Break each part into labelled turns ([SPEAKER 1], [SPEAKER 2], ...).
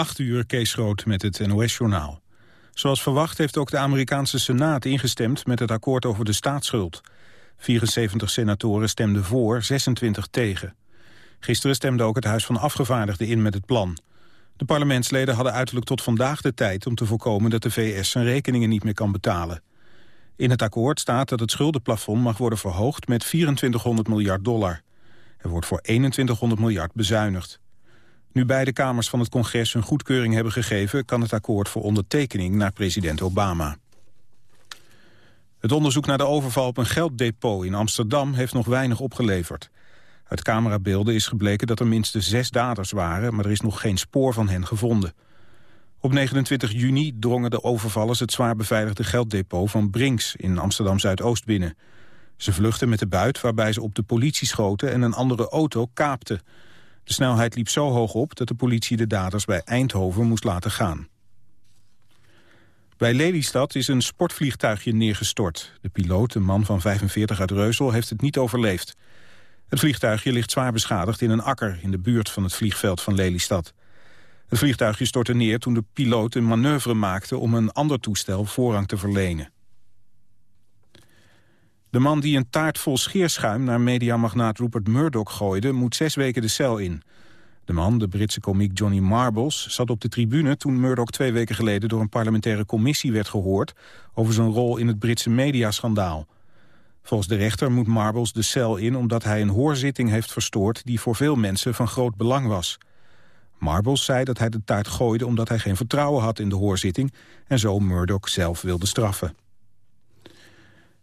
[SPEAKER 1] 8 uur, Kees Groot met het NOS-journaal. Zoals verwacht heeft ook de Amerikaanse Senaat ingestemd met het akkoord over de staatsschuld. 74 senatoren stemden voor, 26 tegen. Gisteren stemde ook het Huis van Afgevaardigden in met het plan. De parlementsleden hadden uiterlijk tot vandaag de tijd om te voorkomen dat de VS zijn rekeningen niet meer kan betalen. In het akkoord staat dat het schuldenplafond mag worden verhoogd met 2400 miljard dollar. Er wordt voor 2100 miljard bezuinigd. Nu beide kamers van het congres hun goedkeuring hebben gegeven... kan het akkoord voor ondertekening naar president Obama. Het onderzoek naar de overval op een gelddepot in Amsterdam... heeft nog weinig opgeleverd. Uit camerabeelden is gebleken dat er minstens zes daders waren... maar er is nog geen spoor van hen gevonden. Op 29 juni drongen de overvallers het zwaar beveiligde gelddepot van Brinks... in Amsterdam-Zuidoost binnen. Ze vluchtten met de buit waarbij ze op de politie schoten... en een andere auto kaapten... De snelheid liep zo hoog op dat de politie de daders bij Eindhoven moest laten gaan. Bij Lelystad is een sportvliegtuigje neergestort. De piloot, een man van 45 uit Reusel, heeft het niet overleefd. Het vliegtuigje ligt zwaar beschadigd in een akker... in de buurt van het vliegveld van Lelystad. Het vliegtuigje stortte neer toen de piloot een manoeuvre maakte... om een ander toestel voorrang te verlenen. De man die een taart vol scheerschuim naar mediamagnaat Rupert Murdoch gooide... moet zes weken de cel in. De man, de Britse komiek Johnny Marbles, zat op de tribune... toen Murdoch twee weken geleden door een parlementaire commissie werd gehoord... over zijn rol in het Britse mediaschandaal. Volgens de rechter moet Marbles de cel in... omdat hij een hoorzitting heeft verstoord... die voor veel mensen van groot belang was. Marbles zei dat hij de taart gooide omdat hij geen vertrouwen had in de hoorzitting... en zo Murdoch zelf wilde straffen.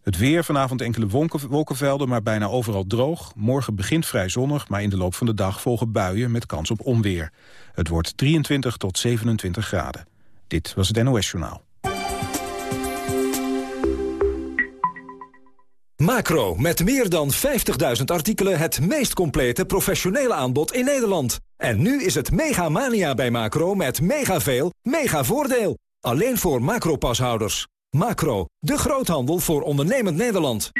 [SPEAKER 1] Het weer, vanavond enkele wolkenvelden, maar bijna overal droog. Morgen begint vrij zonnig, maar in de loop van de dag volgen buien met kans op onweer. Het wordt 23 tot 27 graden. Dit was het NOS Journaal.
[SPEAKER 2] Macro, met meer dan 50.000 artikelen het meest complete professionele aanbod in Nederland. En nu is het mega mania bij Macro met mega veel, mega voordeel. Alleen voor Macro-pashouders. Macro, de groothandel voor ondernemend Nederland.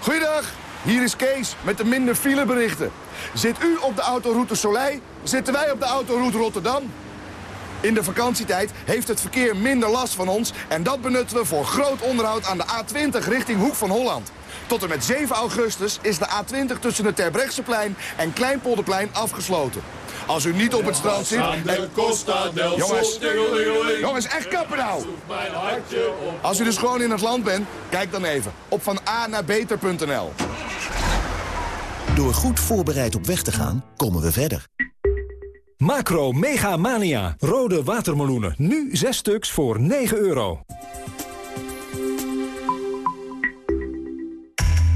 [SPEAKER 3] Goeiedag, hier is Kees met de minder fileberichten. Zit u op de autoroute Soleil, zitten wij op de autoroute Rotterdam. In de vakantietijd heeft het verkeer minder last van ons... en dat benutten we voor groot onderhoud aan de A20 richting Hoek van Holland. Tot en met 7 augustus is de A20 tussen het Terbrechtseplein en Kleinpolderplein afgesloten. Als u niet op het strand zit... Jongens, jongens, echt kappen nou! Als u dus gewoon in het land bent, kijk dan even op van A naar beter.nl.
[SPEAKER 4] Door goed voorbereid op weg te gaan, komen we verder.
[SPEAKER 2] Macro Mega Mania. Rode watermeloenen. Nu 6 stuks voor 9 euro.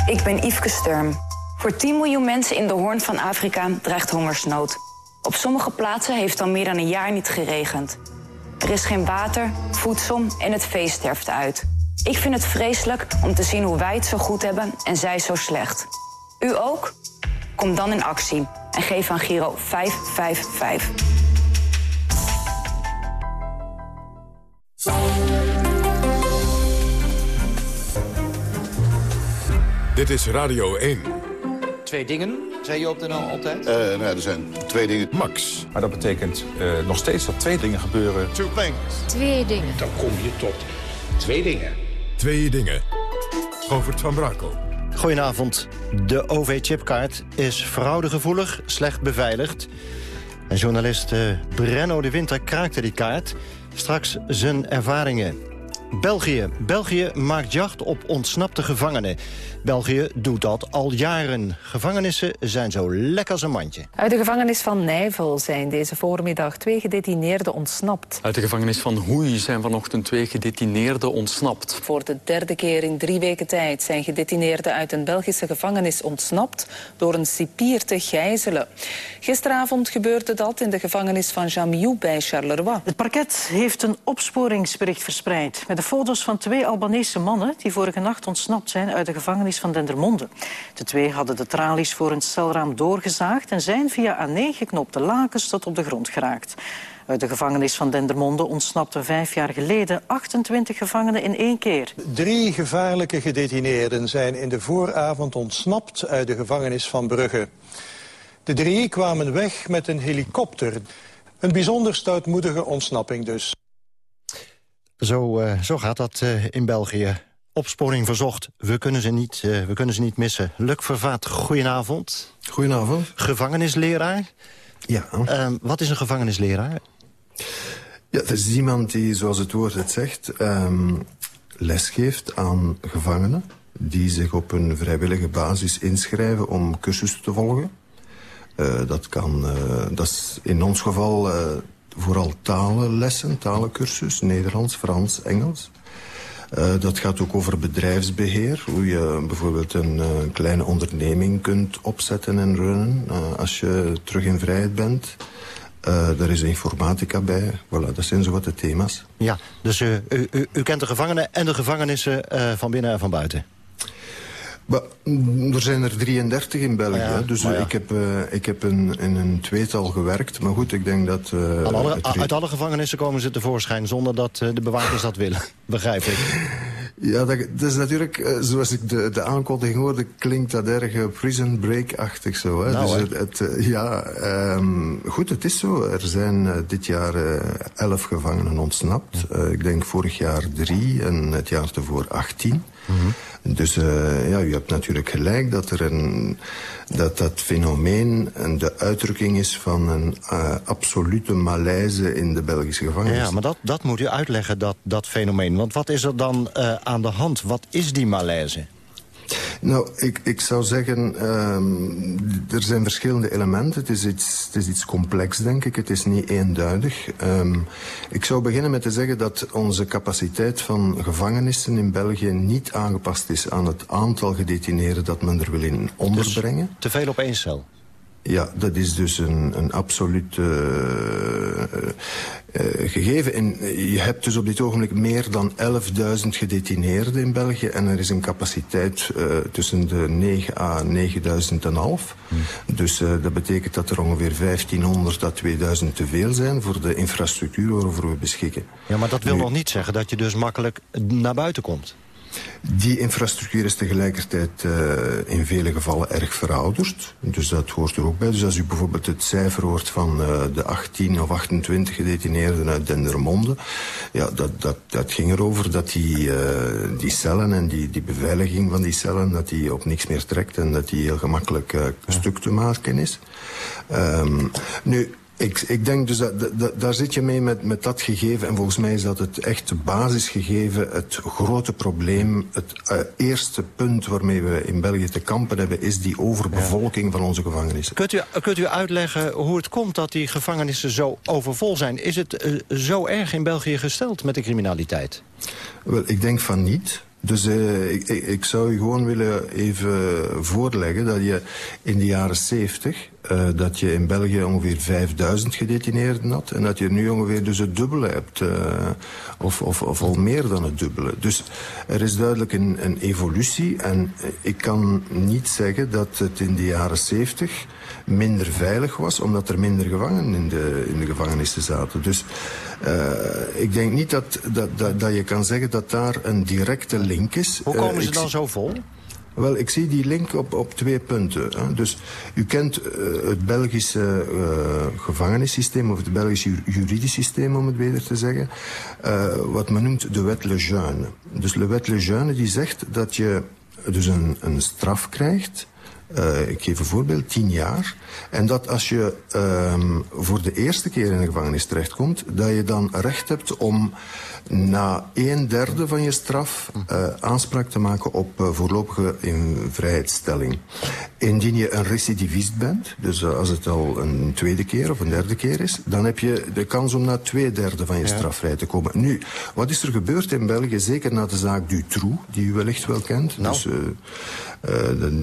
[SPEAKER 5] Ik ben Yveske Sturm. Voor 10 miljoen mensen in de Hoorn van Afrika dreigt hongersnood. Op sommige plaatsen heeft al meer dan een jaar niet geregend. Er is geen water, voedsel en het vee sterft uit. Ik vind het vreselijk om te zien hoe wij het zo goed hebben en zij zo slecht. U ook? Kom dan in actie en geef aan Giro 555.
[SPEAKER 6] Dit is Radio 1.
[SPEAKER 7] Twee dingen, zei je op de NL altijd?
[SPEAKER 8] Uh, nou, er zijn twee dingen.
[SPEAKER 6] Max.
[SPEAKER 9] Maar dat betekent uh, nog steeds dat twee dingen gebeuren.
[SPEAKER 8] Two things.
[SPEAKER 10] Twee dingen.
[SPEAKER 11] Dan kom je tot twee dingen.
[SPEAKER 6] Twee dingen. Govert van Brakel.
[SPEAKER 12] Goedenavond. De OV-chipkaart is fraudegevoelig, slecht beveiligd. En journalist uh, Brenno de Winter kraakte die kaart. Straks zijn ervaringen. België. België maakt jacht op ontsnapte gevangenen. België doet dat al jaren. Gevangenissen zijn zo lekker als een mandje.
[SPEAKER 13] Uit de gevangenis van Nijvel zijn deze voormiddag twee gedetineerden ontsnapt.
[SPEAKER 14] Uit de gevangenis van Hoei zijn vanochtend twee gedetineerden ontsnapt.
[SPEAKER 13] Voor de derde keer in drie weken tijd zijn gedetineerden uit een Belgische gevangenis ontsnapt door een cipier te gijzelen. Gisteravond gebeurde dat in de gevangenis van Jamiou bij Charleroi.
[SPEAKER 15] Het parket heeft een opsporingsbericht verspreid met de foto's van twee Albanese mannen die vorige nacht ontsnapt zijn uit de gevangenis van Dendermonde. De twee hadden de tralies voor een celraam doorgezaagd en zijn via aaneengeknopte lakens tot op de grond geraakt. Uit de gevangenis van Dendermonde ontsnapten vijf jaar geleden 28 gevangenen in één keer.
[SPEAKER 16] Drie gevaarlijke gedetineerden zijn in de vooravond ontsnapt uit de gevangenis van Brugge. De drie kwamen weg met een helikopter. Een bijzonder stoutmoedige ontsnapping dus.
[SPEAKER 12] Zo, uh, zo gaat dat uh, in België. Opsporing verzocht. We kunnen ze niet, uh, we kunnen ze niet missen. Luc Vervaat, goedenavond.
[SPEAKER 8] Goedenavond.
[SPEAKER 12] Gevangenisleraar.
[SPEAKER 8] Ja.
[SPEAKER 12] Ehm, wat is een gevangenisleraar?
[SPEAKER 8] Ja, dat is iemand die, zoals het woord het zegt... Um, lesgeeft aan gevangenen... die zich op een vrijwillige basis inschrijven om cursussen te volgen. Dat, kan, dat is in ons geval vooral talenlessen, talencursus. Nederlands, Frans, Engels. dat gaat ook over bedrijfsbeheer. Hoe je bijvoorbeeld een kleine onderneming kunt opzetten en runnen... als je terug in vrijheid bent... Daar is informatica bij. Voilà, dat zijn zo wat de thema's.
[SPEAKER 12] Ja, dus u, u, u, kent de gevangenen en de gevangenissen van binnen en van buiten?
[SPEAKER 8] Maar, er zijn er 33 in België, ja, dus ja. ik heb, ik heb in, in, een tweetal gewerkt. Maar goed, ik denk dat...
[SPEAKER 12] Alle, uit alle gevangenissen komen ze tevoorschijn zonder dat de bewakers dat willen, begrijp ik.
[SPEAKER 8] Ja, dat, dat, is natuurlijk, zoals ik de, de aankondiging hoorde, klinkt dat erg prison break-achtig zo. Hè?
[SPEAKER 12] Nou,
[SPEAKER 8] dus het, het, ja, um, goed, het is zo. Er zijn uh, dit jaar uh, elf gevangenen ontsnapt. Uh, ik denk vorig jaar drie en het jaar ervoor achttien. -hmm. Dus uh, ja, u hebt natuurlijk gelijk dat er een, dat, dat fenomeen de uitdrukking is van een uh, absolute malaise in de Belgische gevangenis.
[SPEAKER 12] Ja, maar dat, dat moet u uitleggen, dat, dat fenomeen. Want wat is er dan uh, aan de hand? Wat is die malaise?
[SPEAKER 8] Nou, ik, ik zou zeggen, um, er zijn verschillende elementen. Het is, iets, het is iets complex, denk ik. Het is niet eenduidig. Um, ik zou beginnen met te zeggen dat onze capaciteit van gevangenissen in België niet aangepast is aan het aantal gedetineerden dat men er wil in onderbrengen.
[SPEAKER 12] Dus te veel op één cel?
[SPEAKER 8] Ja, dat is dus een, een absoluut uh, uh, gegeven. En je hebt dus op dit ogenblik meer dan 11.000 gedetineerden in België. En er is een capaciteit uh, tussen de 9 à 9.000 en half. Hmm. Dus dat betekent dat er ongeveer 1500 à 2000 te veel zijn voor de infrastructuur waarover we beschikken.
[SPEAKER 12] Ja, maar dat wil nu, nog niet zeggen dat je dus makkelijk naar buiten komt.
[SPEAKER 8] Die infrastructuur is tegelijkertijd uh, in vele gevallen erg verouderd. Dus dat hoort er ook bij. Dus als u bijvoorbeeld het cijfer hoort van uh, de 18 of 28 gedetineerden uit Dendermonde... ja, dat, dat, dat ging erover dat die, uh, die cellen en die, die beveiliging van die cellen... dat die op niks meer trekt en dat die heel gemakkelijk stuk te maken is. Um, nu, ik, ik denk dus dat, dat, daar zit je mee met, met dat gegeven. En volgens mij is dat het echte basisgegeven, het grote probleem. Het uh, eerste punt waarmee we in België te kampen hebben... is die overbevolking ja. van onze gevangenissen.
[SPEAKER 12] Kunt u, kunt u uitleggen hoe het komt dat die gevangenissen zo overvol zijn? Is het uh, zo erg in België gesteld met de criminaliteit?
[SPEAKER 8] Wel, ik denk van niet. Dus uh, ik, ik, zou u gewoon willen even voorleggen dat je in de jaren 70... Uh, dat je in België ongeveer 5000 gedetineerden had... en dat je nu ongeveer dus het dubbele hebt. Uh, of, of, of al meer dan het dubbele. Dus er is duidelijk een, een evolutie. En ik kan niet zeggen dat het in de jaren 70 minder veilig was... omdat er minder gevangenen in de, in de gevangenissen zaten. Dus uh, ik denk niet dat, dat, dat, dat je kan zeggen dat daar een directe link is.
[SPEAKER 12] Hoe komen ze dan zo vol?
[SPEAKER 8] Wel, ik zie die link op, op twee punten. Hè. Dus u kent uh, het Belgische uh, gevangenissysteem... of het Belgische juridisch systeem, om het beter te zeggen... Uh, wat men noemt de wet Lejeune. Dus de wet Lejeune die zegt dat je dus een, een straf krijgt... Ik geef een voorbeeld, tien jaar. En dat als je um, voor de eerste keer in de gevangenis terechtkomt... dat je dan recht hebt om na een derde van je straf uh, aanspraak te maken op uh, voorlopige invrijheidstelling. Indien je een recidivist bent, dus uh, als het al een tweede keer of een derde keer is, dan heb je de kans om na twee derde van je ja. straf vrij te komen. Nu, wat is er gebeurd in België, zeker na de zaak Dutroux, die u wellicht wel kent,
[SPEAKER 12] nou.
[SPEAKER 8] dus,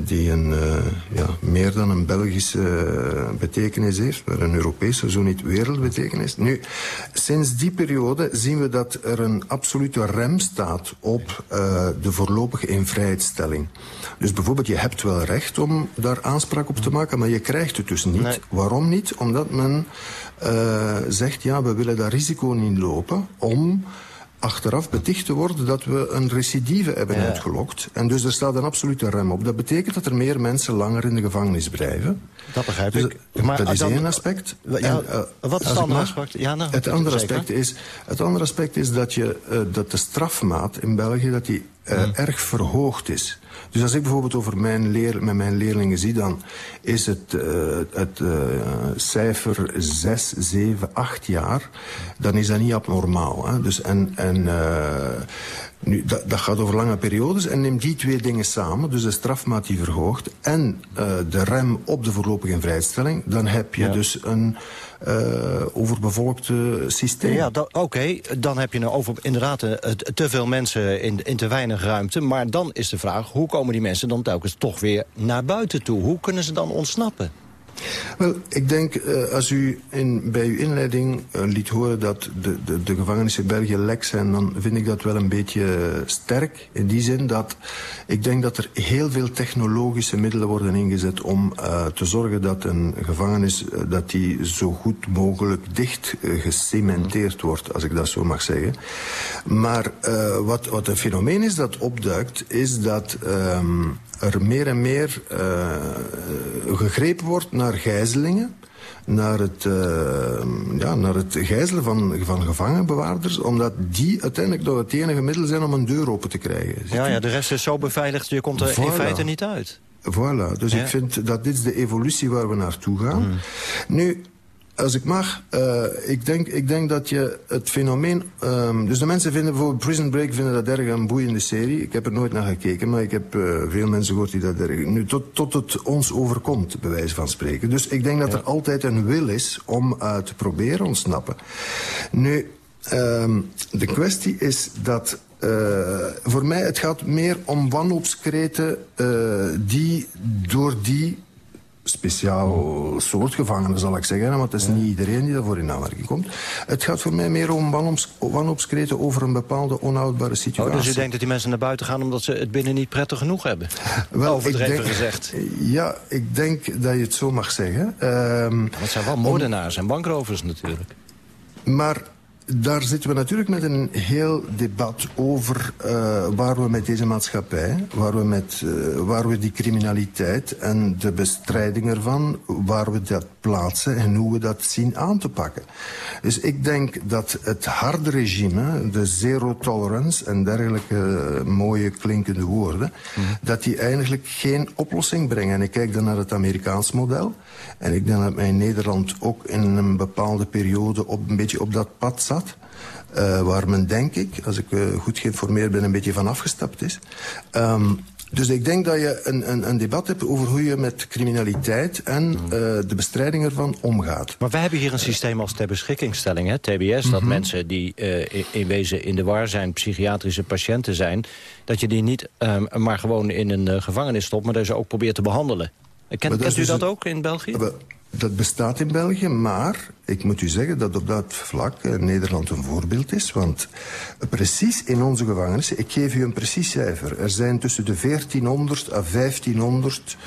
[SPEAKER 8] die een, ja, meer dan een Belgische betekenis heeft, maar een Europese, zo niet wereldbetekenis. Nu, sinds die periode zien we dat er een absolute rem staat op uh, de voorlopige invrijheidstelling. Dus bijvoorbeeld, je hebt wel recht om daar aanspraak op te maken, maar je krijgt het dus niet. Nee. Waarom niet? Omdat men uh, zegt, ja, we willen dat risico niet lopen om achteraf beticht te worden dat we een recidive hebben
[SPEAKER 12] Ja.
[SPEAKER 8] uitgelokt. En dus er staat een absolute rem op. Dat betekent dat er meer mensen langer in de gevangenis blijven.
[SPEAKER 12] Dat begrijp
[SPEAKER 8] Dus
[SPEAKER 12] ik.
[SPEAKER 8] dat is
[SPEAKER 12] dan-
[SPEAKER 8] één aspect.
[SPEAKER 12] Ja,
[SPEAKER 8] En, eh,
[SPEAKER 12] wat is het andere aspect? Ja, nou,
[SPEAKER 8] het, andere aspect is, het andere aspect is dat, je, eh, dat de strafmaat in België dat die, eh,
[SPEAKER 12] Hmm.
[SPEAKER 8] erg verhoogd is. Dus als ik bijvoorbeeld over mijn leer, met mijn leerlingen zie... dan is het, eh, het eh, cijfer 6, 7, 8 jaar... dan is dat niet abnormaal. Hè? Dus en, en, eh, nu, dat, dat gaat over lange periodes. En neem die twee dingen samen, dus de strafmaat die verhoogt... en eh, de rem op de voorlopige vrijstelling... dan heb je
[SPEAKER 12] Ja.
[SPEAKER 8] dus een eh, overbevolkte systeem.
[SPEAKER 12] Ja, oké, dan heb je nou over inderdaad eh, te veel mensen in, in te weinig ruimte. Maar dan is de vraag, hoe komen die mensen dan telkens toch weer naar buiten toe? Hoe kunnen ze dan ontsnappen?
[SPEAKER 8] Wel, ik denk, eh, als u in, bij uw inleiding eh, liet horen dat de, de, de gevangenissen België lek zijn, dan vind ik dat wel een beetje sterk. In die zin dat ik denk dat er heel veel technologische middelen worden ingezet om eh, te zorgen dat een gevangenis dat die zo goed mogelijk dicht gecementeerd wordt, als ik dat zo mag zeggen. Maar wat, wat een fenomeen is dat opduikt, is dat ehm, er meer en meer eh, gegrepen wordt naar gijzelingen naar het, eh, ja, naar het gijzelen van, van gevangenbewaarders, omdat die uiteindelijk nog het enige middel zijn om een deur open te krijgen.
[SPEAKER 12] Ja, ja, de rest is zo beveiligd, je komt er in feite niet uit.
[SPEAKER 8] Voilà, dus
[SPEAKER 12] Ja.
[SPEAKER 8] ik vind dat dit is de evolutie waar we naartoe gaan. Nu, als ik mag, eh, ik, denk, ik denk dat je het fenomeen... ehm, dus de mensen vinden bijvoorbeeld Prison Break vinden dat erg een boeiende serie. Ik heb er nooit naar gekeken, maar ik heb eh, veel mensen gehoord die dat erg... Nu, tot, tot het ons overkomt, bij wijze van spreken. Dus ik denk dat er altijd een wil is om eh, te proberen ontsnappen. Nu, ehm, de kwestie is dat... voor mij, het gaat meer om wanhoopskreten die door die speciaal soort gevangenen, zal ik zeggen. Want het is niet iedereen die daarvoor in aanmerking komt. Het gaat voor mij meer om wanhoops, wanhoopskreten over een bepaalde onhoudbare situatie.
[SPEAKER 12] Oh, dus u denkt dat die mensen naar buiten gaan omdat ze het binnen niet prettig genoeg hebben?
[SPEAKER 8] Wel,
[SPEAKER 12] Overdreven
[SPEAKER 8] ik denk-
[SPEAKER 12] gezegd.
[SPEAKER 8] Ja, ik denk dat je het zo mag zeggen. Ehm,
[SPEAKER 12] Dat zijn wel moordenaars en bankrovers natuurlijk.
[SPEAKER 8] Maar daar zitten we natuurlijk met een heel debat over eh, waar we met deze maatschappij, waar we met eh, waar we die criminaliteit en de bestrijding ervan, waar we dat plaatsen en hoe we dat zien aan te pakken. Dus ik denk dat het harde regime, de zero tolerance en dergelijke eh, mooie klinkende woorden, dat die eigenlijk geen oplossing brengen. En ik kijk dan naar het Amerikaans model. En ik denk dat in Nederland ook in een bepaalde periode op, een beetje op dat pad zat. eh, waar men, denk ik, als ik eh, goed geïnformeerd ben, een beetje van afgestapt is. Ehm, dus ik denk dat je een, een, een debat hebt over hoe je met criminaliteit en eh, de bestrijding ervan omgaat.
[SPEAKER 12] Maar wij hebben hier een systeem als ter beschikkingstelling, hè, TBS... dat mensen die eh, in, wezen in de war zijn, psychiatrische patiënten zijn... dat je die niet ehm, maar gewoon in een gevangenis stopt... maar dat je ze ook probeert te behandelen. Kent,
[SPEAKER 8] dat
[SPEAKER 12] u
[SPEAKER 8] dus
[SPEAKER 12] dat ook in België?
[SPEAKER 8] Wel, Dat bestaat in België, maar ik moet u zeggen dat op dat vlak eh, Nederland een voorbeeld is. Want precies in onze gevangenissen, ik geef u een precies cijfer. Er zijn tussen de 1400 à 1500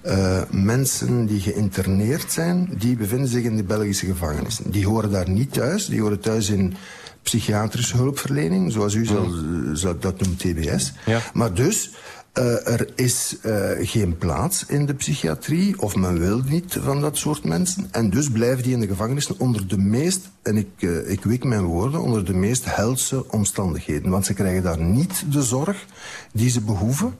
[SPEAKER 8] eh, mensen die geïnterneerd zijn, die bevinden zich in de Belgische gevangenissen. Die horen daar niet thuis, die horen thuis in psychiatrische hulpverlening, zoals u zal, zal- dat noemt TBS. Maar dus, eh, er is eh, geen plaats in de psychiatrie, of men wil niet van dat soort mensen. En dus blijven die in de gevangenissen onder de meest, en ik, eh, ik wik mijn woorden, onder de meest helse omstandigheden. Want ze krijgen daar niet de zorg die ze behoeven.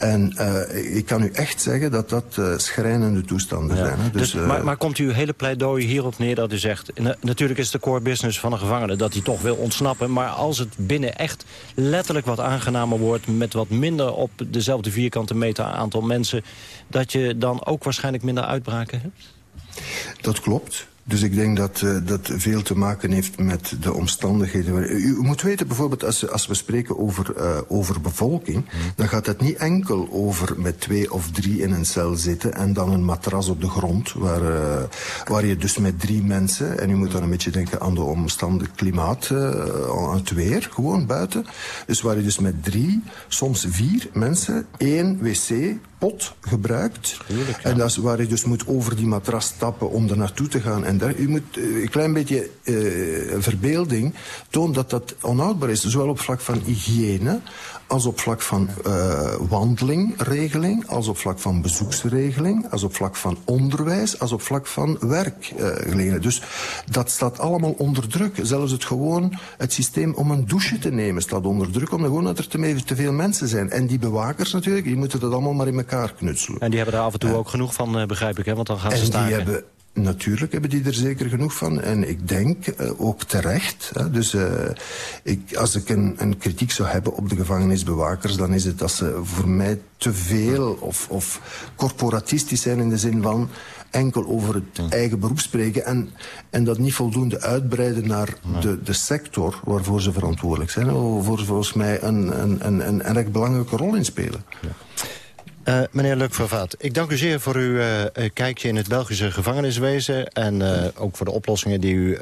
[SPEAKER 8] En eh, ik kan u echt zeggen dat dat eh, schrijnende toestanden
[SPEAKER 12] Ja.
[SPEAKER 8] zijn. Hè.
[SPEAKER 12] Dus,
[SPEAKER 8] eh,
[SPEAKER 12] maar, maar komt uw hele pleidooi hierop neer dat u zegt... na- natuurlijk is de core business van een gevangene dat hij toch wil ontsnappen... maar als het binnen echt letterlijk wat aangenamer wordt... met wat minder op dezelfde vierkante meter aantal mensen... dat je dan ook waarschijnlijk minder uitbraken hebt?
[SPEAKER 8] Dat klopt. Dus ik denk dat eh, dat veel te maken heeft met de omstandigheden. waar- U, moet weten bijvoorbeeld, als, als we spreken over, eh, over bevolking... dan gaat het niet enkel over met twee of drie in een cel zitten... en dan een matras op de grond, waar, eh, waar je dus met drie mensen... en u moet dan een beetje denken aan de omstandig klimaat, aan het weer, gewoon buiten. Dus waar je dus met drie, soms vier mensen, één wc pot gebruikt. En dat is waar je dus moet over die matras stappen om er naartoe te gaan en dergelijke. U moet uh, een klein beetje uh, verbeelding toont dat dat onhoudbaar is. Zowel op vlak van hygiëne als op vlak van uh, wandelingregeling, als op vlak van bezoeksregeling, als op vlak van onderwijs, als op vlak van werkgelegenheid. Uh, dus dat staat allemaal onder druk. Zelfs het gewoon, het systeem om een douche te nemen staat onder druk, omdat gewoon dat er te, te veel mensen zijn. En die bewakers natuurlijk, die moeten dat allemaal maar in elkaar knutselen.
[SPEAKER 12] En die hebben er af en toe uh, ook genoeg van, uh, begrijp ik, hè? want dan gaan ze
[SPEAKER 8] staken. Natuurlijk hebben die er zeker genoeg van. En ik denk uh, ook terecht. Hè, dus uh, ik, als ik een, een, kritiek zou hebben op de gevangenisbewakers... dan is het dat ze voor mij te veel of, of corporatistisch zijn... in de zin van enkel over het eigen beroep spreken... en, en dat niet voldoende uitbreiden naar de, de sector waarvoor ze verantwoordelijk zijn... waarvoor ze volgens mij een, een, een, een, recht belangrijke rol in spelen. Ja.
[SPEAKER 12] Uh, meneer Luc Vervaat, ik dank u zeer voor uw uh, kijkje in het Belgische gevangeniswezen... en uh, ook voor de oplossingen die u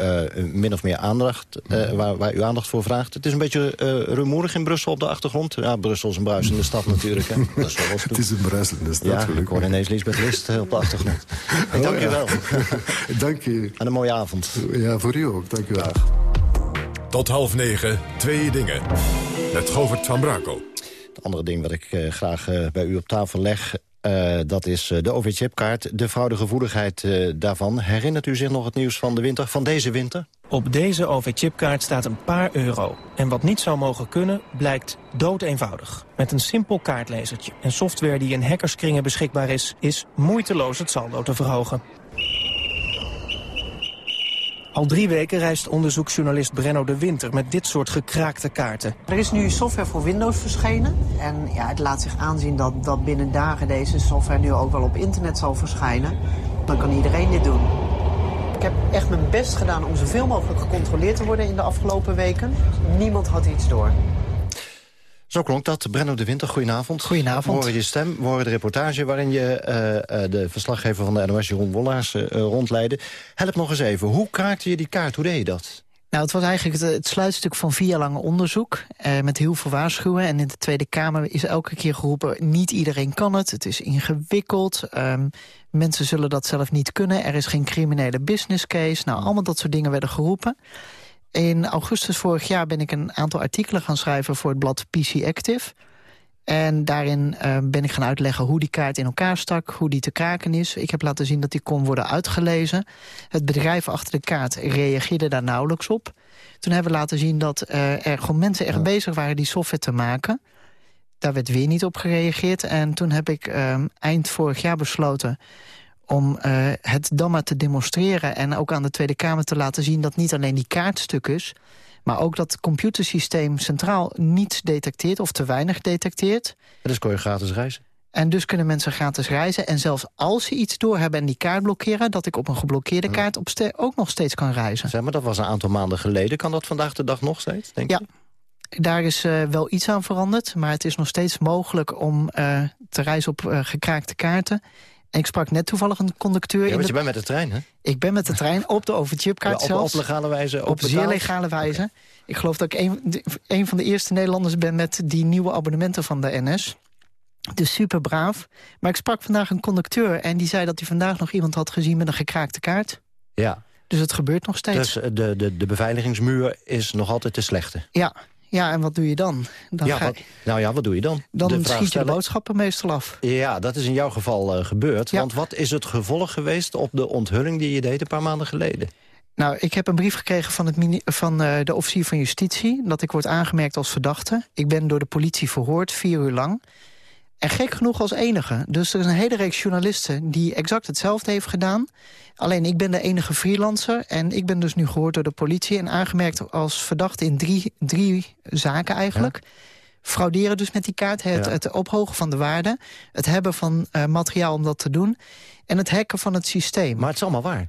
[SPEAKER 12] min of meer aandacht, waar, waar, u aandacht voor vraagt. Het is een beetje rumoerig in Brussel op de achtergrond. Ja, Brussel is een bruisende stad natuurlijk. Hè.
[SPEAKER 8] Dat is het is een bruisende stad.
[SPEAKER 12] Ja, ik hoor ineens Lisbeth List op de achtergrond. Ik dank oh, ja. u wel.
[SPEAKER 8] dank u.
[SPEAKER 12] En een mooie avond.
[SPEAKER 8] Ja, voor u ook. Dank u wel.
[SPEAKER 6] Tot half negen, twee dingen. Met Govert van Brakel.
[SPEAKER 12] Andere ding wat ik uh, graag uh, bij u op tafel leg... Uh, dat is de OV-chipkaart, de fraudegevoeligheid daarvan. Herinnert u zich nog het nieuws van de winter, van deze winter?
[SPEAKER 10] Op deze OV-chipkaart staat een paar euro. En wat niet zou mogen kunnen, blijkt doodeenvoudig. Met een simpel kaartlezertje en software die in hackerskringen beschikbaar is... is moeiteloos het saldo te verhogen. Al drie weken reist onderzoeksjournalist Brenno de Winter met dit soort gekraakte kaarten.
[SPEAKER 17] Er is nu software voor Windows verschenen. En ja, het laat zich aanzien dat, dat binnen dagen deze software nu ook wel op internet zal verschijnen. Dan kan iedereen dit doen. Ik heb echt mijn best gedaan om zoveel mogelijk gecontroleerd te worden in de afgelopen weken. Niemand had iets door.
[SPEAKER 12] Zo klonk dat. Brenno de Winter, goedenavond.
[SPEAKER 17] Goedenavond.
[SPEAKER 12] We horen je stem, we horen de reportage... waarin je uh, uh, de verslaggever van de NOS, Jeroen Wollaars, uh, rondleidde. Help nog eens even, hoe kraakte je die kaart? Hoe deed je dat?
[SPEAKER 17] Nou, het was eigenlijk het, het sluitstuk van vier jaar lang onderzoek... Eh, met heel veel waarschuwen. En in de Tweede Kamer is elke keer geroepen... niet iedereen kan het, het is ingewikkeld... Um, mensen zullen dat zelf niet kunnen, er is geen criminele business case. Nou, allemaal dat soort dingen werden geroepen. In augustus vorig jaar ben ik een aantal artikelen gaan schrijven... voor het blad PC Active. En daarin uh, ben ik gaan uitleggen hoe die kaart in elkaar stak... hoe die te kraken is. Ik heb laten zien dat die kon worden uitgelezen. Het bedrijf achter de kaart reageerde daar nauwelijks op. Toen hebben we laten zien dat uh, er gewoon mensen echt bezig waren... die software te maken. Daar werd weer niet op gereageerd. En toen heb ik uh, eind vorig jaar besloten om uh, het dan maar te demonstreren... en ook aan de Tweede Kamer te laten zien dat niet alleen die kaartstuk is... maar ook dat het computersysteem centraal niets detecteert... of te weinig detecteert.
[SPEAKER 12] En dus kon je gratis reizen?
[SPEAKER 17] En dus kunnen mensen gratis reizen. En zelfs als ze iets doorhebben en die kaart blokkeren... dat ik op een geblokkeerde kaart op ook nog steeds kan reizen.
[SPEAKER 12] Zeg maar, dat was een aantal maanden geleden. Kan dat vandaag de dag nog steeds, denk
[SPEAKER 17] ja. Daar is uh, wel iets aan veranderd, maar het is nog steeds mogelijk om uh, te reizen op uh, gekraakte kaarten. En ik sprak net toevallig een conducteur...
[SPEAKER 12] Ja, want je bent met de trein, hè?
[SPEAKER 17] Ik ben met de trein op de overchipkaart
[SPEAKER 12] ja, op, op legale wijze?
[SPEAKER 17] Op zeer legale wijze. Okay. Ik geloof dat ik een, een van de eerste Nederlanders ben... met die nieuwe abonnementen van de NS. Dus super braaf. Maar ik sprak vandaag een conducteur... en die zei dat hij vandaag nog iemand had gezien met een gekraakte kaart.
[SPEAKER 12] Ja.
[SPEAKER 17] Dus het gebeurt nog steeds.
[SPEAKER 12] Dus de, de, de beveiligingsmuur is nog altijd te slechte?
[SPEAKER 17] Ja, ja, en wat doe je dan? dan
[SPEAKER 12] ja, wat, nou ja, wat doe je dan?
[SPEAKER 17] Dan de schiet je de boodschappen meestal af.
[SPEAKER 12] Ja, dat is in jouw geval uh, gebeurd. Ja. Want wat is het gevolg geweest op de onthulling die je deed een paar maanden geleden?
[SPEAKER 17] Nou, ik heb een brief gekregen van, het van uh, de officier van justitie... dat ik word aangemerkt als verdachte. Ik ben door de politie verhoord, vier uur lang. En gek genoeg als enige. Dus er is een hele reeks journalisten die exact hetzelfde heeft gedaan. Alleen ik ben de enige freelancer en ik ben dus nu gehoord door de politie... en aangemerkt als verdachte in drie, drie zaken eigenlijk... Ja. Frauderen dus met die kaart, het, ja. het ophogen van de waarde... het hebben van uh, materiaal om dat te doen... en het hacken van het systeem.
[SPEAKER 12] Maar het is allemaal waar.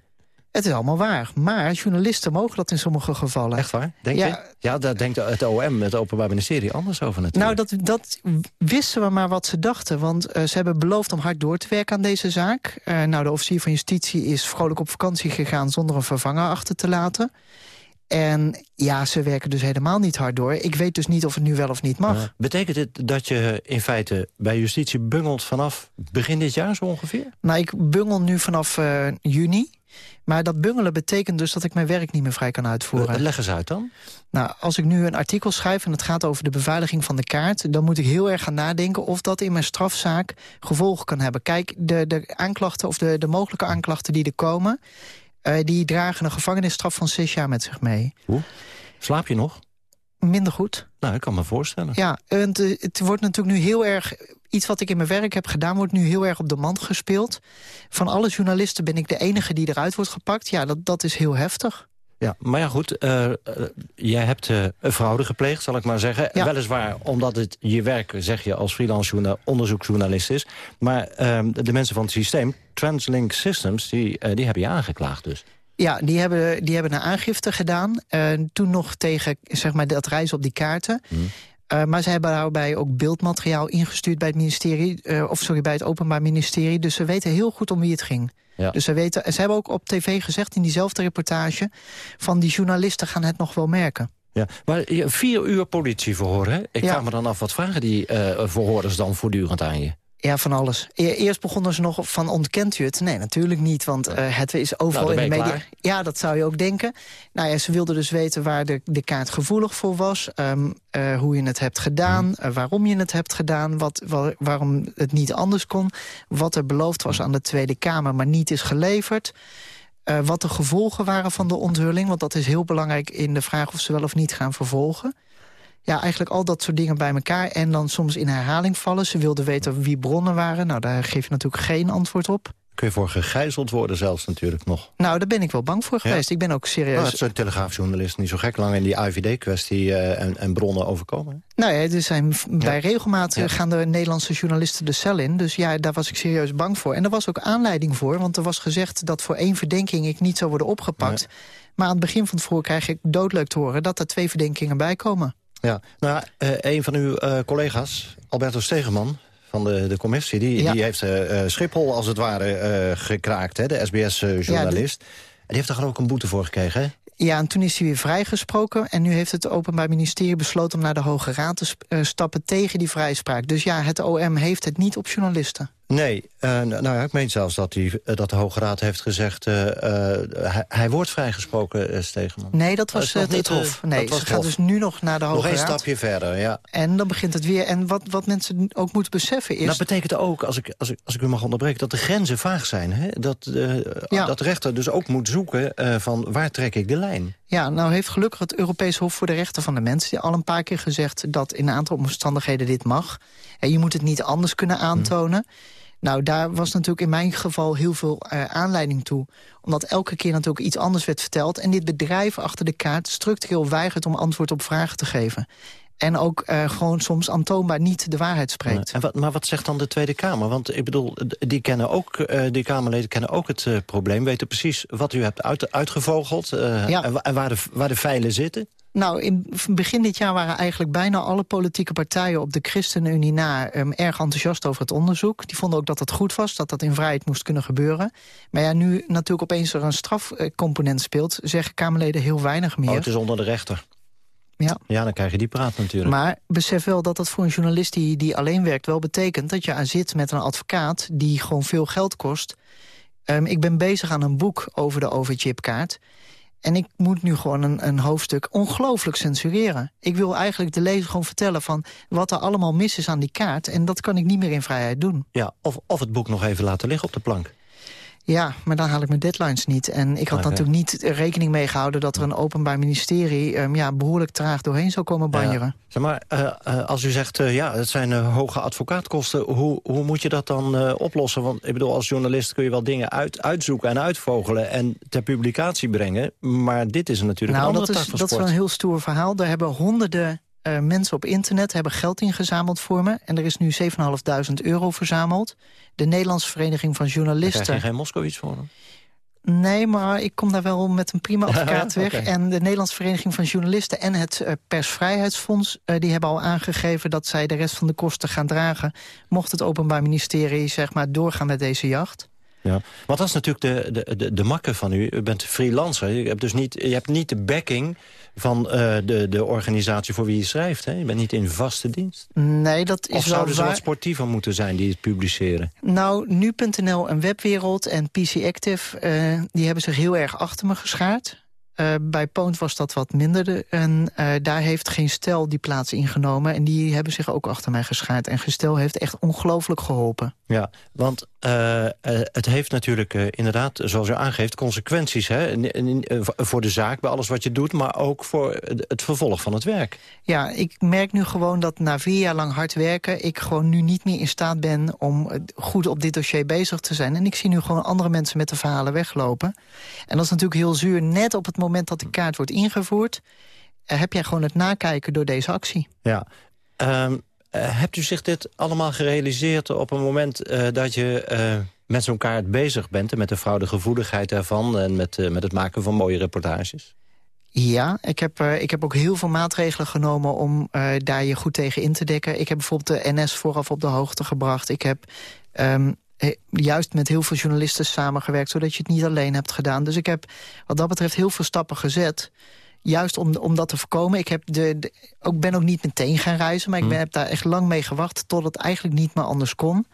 [SPEAKER 17] Het is allemaal waar. Maar journalisten mogen dat in sommige gevallen.
[SPEAKER 12] Echt waar? Denk ja, je? Ja, daar denkt het OM, het Openbaar Ministerie, anders over natuurlijk.
[SPEAKER 17] Nou, dat, dat wisten we maar wat ze dachten. Want uh, ze hebben beloofd om hard door te werken aan deze zaak. Uh, nou, de officier van justitie is vrolijk op vakantie gegaan... zonder een vervanger achter te laten. En ja, ze werken dus helemaal niet hard door. Ik weet dus niet of het nu wel of niet mag. Uh,
[SPEAKER 12] betekent het dat je in feite bij justitie bungelt vanaf begin dit jaar zo ongeveer?
[SPEAKER 17] Nou, ik bungel nu vanaf uh, juni. Maar dat bungelen betekent dus dat ik mijn werk niet meer vrij kan uitvoeren.
[SPEAKER 12] Leg eens uit dan.
[SPEAKER 17] Nou, als ik nu een artikel schrijf en het gaat over de beveiliging van de kaart... dan moet ik heel erg gaan nadenken of dat in mijn strafzaak gevolgen kan hebben. Kijk, de, de aanklachten of de, de mogelijke aanklachten die er komen... Uh, die dragen een gevangenisstraf van zes jaar met zich mee.
[SPEAKER 12] Hoe? Slaap je nog?
[SPEAKER 17] Minder goed.
[SPEAKER 12] Nou, ik kan me voorstellen.
[SPEAKER 17] Ja, het, het wordt natuurlijk nu heel erg... Iets wat ik in mijn werk heb gedaan, wordt nu heel erg op de mand gespeeld. Van alle journalisten ben ik de enige die eruit wordt gepakt. Ja, dat, dat is heel heftig.
[SPEAKER 12] Ja, maar ja goed, uh, uh, jij hebt uh, een fraude gepleegd, zal ik maar zeggen. Ja. Weliswaar omdat het je werk, zeg je, als freelance onderzoeksjournalist is. Maar ehm, de mensen van het systeem, Translink Systems, die, die hebben je aangeklaagd dus.
[SPEAKER 17] Ja, die hebben, die hebben een aangifte gedaan. toen nog tegen zeg maar, dat reizen op die kaarten. Hmm. Uh, maar ze hebben daarbij ook beeldmateriaal ingestuurd bij het ministerie... Uh, of sorry, bij het Openbaar Ministerie. Dus ze weten heel goed om wie het ging. Ja. Dus ze, weten, ze hebben ook op tv gezegd in diezelfde reportage... van die journalisten gaan het nog wel merken.
[SPEAKER 12] Ja, maar vier uur politieverhoor, hè? Ik ja. vraag me dan af, wat vragen die uh, verhoorders dan voortdurend aan je?
[SPEAKER 17] Ja, van alles. E eerst begonnen ze nog van ontkent u het? Nee, natuurlijk niet, want uh, het is overal
[SPEAKER 12] nou,
[SPEAKER 17] in de media. Ja, dat zou je ook denken. Nou ja, ze wilden dus weten waar de, de kaart gevoelig voor was. Um, uh, hoe je het hebt gedaan, mm. uh, waarom je het hebt gedaan... Wat, waar, waarom het niet anders kon. Wat er beloofd was aan de Tweede Kamer, maar niet is geleverd. Wat de gevolgen waren van de onthulling. Want dat is heel belangrijk in de vraag of ze wel of niet gaan vervolgen ja, eigenlijk al dat soort dingen bij elkaar. En dan soms in herhaling vallen. Ze wilden weten wie bronnen waren. Nou, daar geef je natuurlijk geen antwoord op.
[SPEAKER 12] Kun je voor gegijzeld worden zelfs natuurlijk nog.
[SPEAKER 17] Nou, daar ben ik wel bang voor geweest.
[SPEAKER 12] Ja.
[SPEAKER 17] Ik ben ook serieus...
[SPEAKER 12] Nou, het is een telegraafjournalist niet zo gek lang in die IVD-kwestie uh, en, en, bronnen overkomen.
[SPEAKER 17] Nou ja, er zijn bij regelmaat ja. gaan de Nederlandse journalisten de cel in. Dus ja, daar was ik serieus bang voor. En er was ook aanleiding voor. Want er was gezegd dat voor één verdenking ik niet zou worden opgepakt. Maar aan het begin van het voor krijg ik doodleuk te horen... dat er twee verdenkingen bij komen.
[SPEAKER 12] Ja, nou, uh, een van uw uh, collega's, Alberto Stegeman van de, de commissie... die, ja. die heeft uh, Schiphol als het ware gekraakt, hè, de SBS-journalist. Ja. En die heeft daar ook een boete voor gekregen, hè?
[SPEAKER 17] Ja, en toen is hij weer vrijgesproken. En nu heeft het Openbaar Ministerie besloten om naar de Hoge Raad te stappen tegen die vrijspraak. Dus ja, het OM heeft het niet op journalisten.
[SPEAKER 12] Nee, uh, nou ja, ik meen zelfs dat, die, uh, dat de Hoge Raad heeft gezegd... Uh, hij, hij, wordt vrijgesproken, Stegeman.
[SPEAKER 17] Nee, dat was het, het Hof. Nee, ze gaat dus nu nog naar de Hoge
[SPEAKER 12] Raad.
[SPEAKER 17] Nog
[SPEAKER 12] een stapje verder, ja.
[SPEAKER 17] En dan begint het weer. En wat, wat mensen ook moeten beseffen is...
[SPEAKER 12] Dat betekent ook, als ik, als ik, als ik u mag onderbreken... dat de grenzen vaag zijn. Hè? Dat, ja. dat de rechter dus ook moet zoeken van waar trek ik de lijn.
[SPEAKER 17] Ja, nou heeft gelukkig het Europees Hof voor de Rechten van de Mens... al een paar keer gezegd dat in een aantal omstandigheden dit mag. En je moet het niet anders kunnen aantonen... Hm. Nou, daar was natuurlijk in mijn geval heel veel uh, aanleiding toe. Omdat elke keer natuurlijk iets anders werd verteld... en dit bedrijf achter de kaart structureel weigert om antwoord op vragen te geven. En ook uh, gewoon soms aantoonbaar niet de waarheid spreekt.
[SPEAKER 12] En wat, maar wat zegt dan de Tweede Kamer? Want ik bedoel, die, kennen ook, uh, die Kamerleden kennen ook het uh, probleem... weten precies wat u hebt uit, uitgevogeld ja. en, en waar, de, waar de veilen zitten.
[SPEAKER 17] Nou, in begin dit jaar waren eigenlijk bijna alle politieke partijen op de ChristenUnie na um, erg enthousiast over het onderzoek. Die vonden ook dat het goed was, dat dat in vrijheid moest kunnen gebeuren. Maar ja, nu natuurlijk opeens er een strafcomponent speelt, zeggen Kamerleden heel weinig meer.
[SPEAKER 12] Oh, het is onder de rechter.
[SPEAKER 17] Ja.
[SPEAKER 12] ja, dan krijg je die praat natuurlijk.
[SPEAKER 17] Maar besef wel dat dat voor een journalist die, die alleen werkt... wel betekent dat je aan zit met een advocaat die gewoon veel geld kost. Um, ik ben bezig aan een boek over de overchipkaart. En ik moet nu gewoon een, een hoofdstuk ongelooflijk censureren. Ik wil eigenlijk de lezer gewoon vertellen van wat er allemaal mis is aan die kaart. En dat kan ik niet meer in vrijheid doen.
[SPEAKER 12] Ja, of, of het boek nog even laten liggen op de plank.
[SPEAKER 17] Ja, maar dan haal ik mijn deadlines niet. En ik had okay. natuurlijk niet rekening mee gehouden... dat er een openbaar ministerie um, ja, behoorlijk traag doorheen zou komen banjeren. Ja.
[SPEAKER 12] Zeg maar, uh, uh, als u zegt, uh, ja, het zijn hoge advocaatkosten... Hoe, hoe moet je dat dan oplossen? Want ik bedoel, als journalist kun je wel dingen uit, uitzoeken en uitvogelen... en ter publicatie brengen. Maar dit is natuurlijk
[SPEAKER 17] nou,
[SPEAKER 12] een andere
[SPEAKER 17] dat is, dat is wel een heel stoer verhaal. Daar hebben honderden uh, mensen op internet hebben geld ingezameld voor me. En er is nu 7.500 euro verzameld. De Nederlandse Vereniging van Journalisten...
[SPEAKER 12] Krijg je geen Moskowitz voor hem?
[SPEAKER 17] Nee, maar ik kom daar wel met een prima advocaat weg. okay. En de Nederlandse Vereniging van Journalisten en het uh, Persvrijheidsfonds... Uh, die hebben al aangegeven dat zij de rest van de kosten gaan dragen... mocht het Openbaar Ministerie zeg maar, doorgaan met deze jacht.
[SPEAKER 12] Ja, want dat is natuurlijk de, de, de, de makke van u. U bent freelancer. Je hebt dus niet, je hebt niet de backing van eh, de, de organisatie voor wie je schrijft. Hè? Je bent niet in vaste dienst.
[SPEAKER 17] Nee, dat is
[SPEAKER 12] of
[SPEAKER 17] wel
[SPEAKER 12] zouden ze
[SPEAKER 17] waar.
[SPEAKER 12] wat sportiever moeten zijn die het publiceren?
[SPEAKER 17] Nou, nu.nl en Webwereld en PC Active... eh, die hebben zich heel erg achter me geschaard. Eh, bij Poont was dat wat minder. de- en eh, daar heeft geen stel die plaats ingenomen. En die hebben zich ook achter mij geschaard. En gestel heeft echt ongelooflijk geholpen.
[SPEAKER 12] Ja, want eh, het heeft natuurlijk inderdaad, zoals u aangeeft, consequenties hè? Voor de zaak, bij alles wat je doet... maar ook voor het vervolg van het werk.
[SPEAKER 17] Ja, ik merk nu gewoon dat na vier jaar lang hard werken... ik gewoon nu niet meer in staat ben om goed op dit dossier bezig te zijn. En ik zie nu gewoon andere mensen met de verhalen weglopen. En dat is natuurlijk heel zuur. Net op het moment dat de kaart wordt ingevoerd... eh, heb jij gewoon het nakijken door deze actie.
[SPEAKER 12] Ja. Ehm, eh, hebt u zich dit allemaal gerealiseerd op een moment eh, dat je met zo'n kaart bezig bent... en met de fraudegevoeligheid daarvan en met, met het maken van mooie reportages?
[SPEAKER 17] Ja, ik heb, ik heb ook heel veel maatregelen genomen om daar je goed tegen in te dekken. Ik heb bijvoorbeeld de NS vooraf op de hoogte gebracht. Ik heb ehm, eh, juist met heel veel journalisten samengewerkt... zodat je het niet alleen hebt gedaan. Dus ik heb wat dat betreft heel veel stappen gezet... Juist om, om dat te voorkomen. Ik heb de, de- ook, ben ook niet meteen gaan reizen... maar ik ben, heb daar echt lang mee gewacht... tot het eigenlijk niet meer anders kon.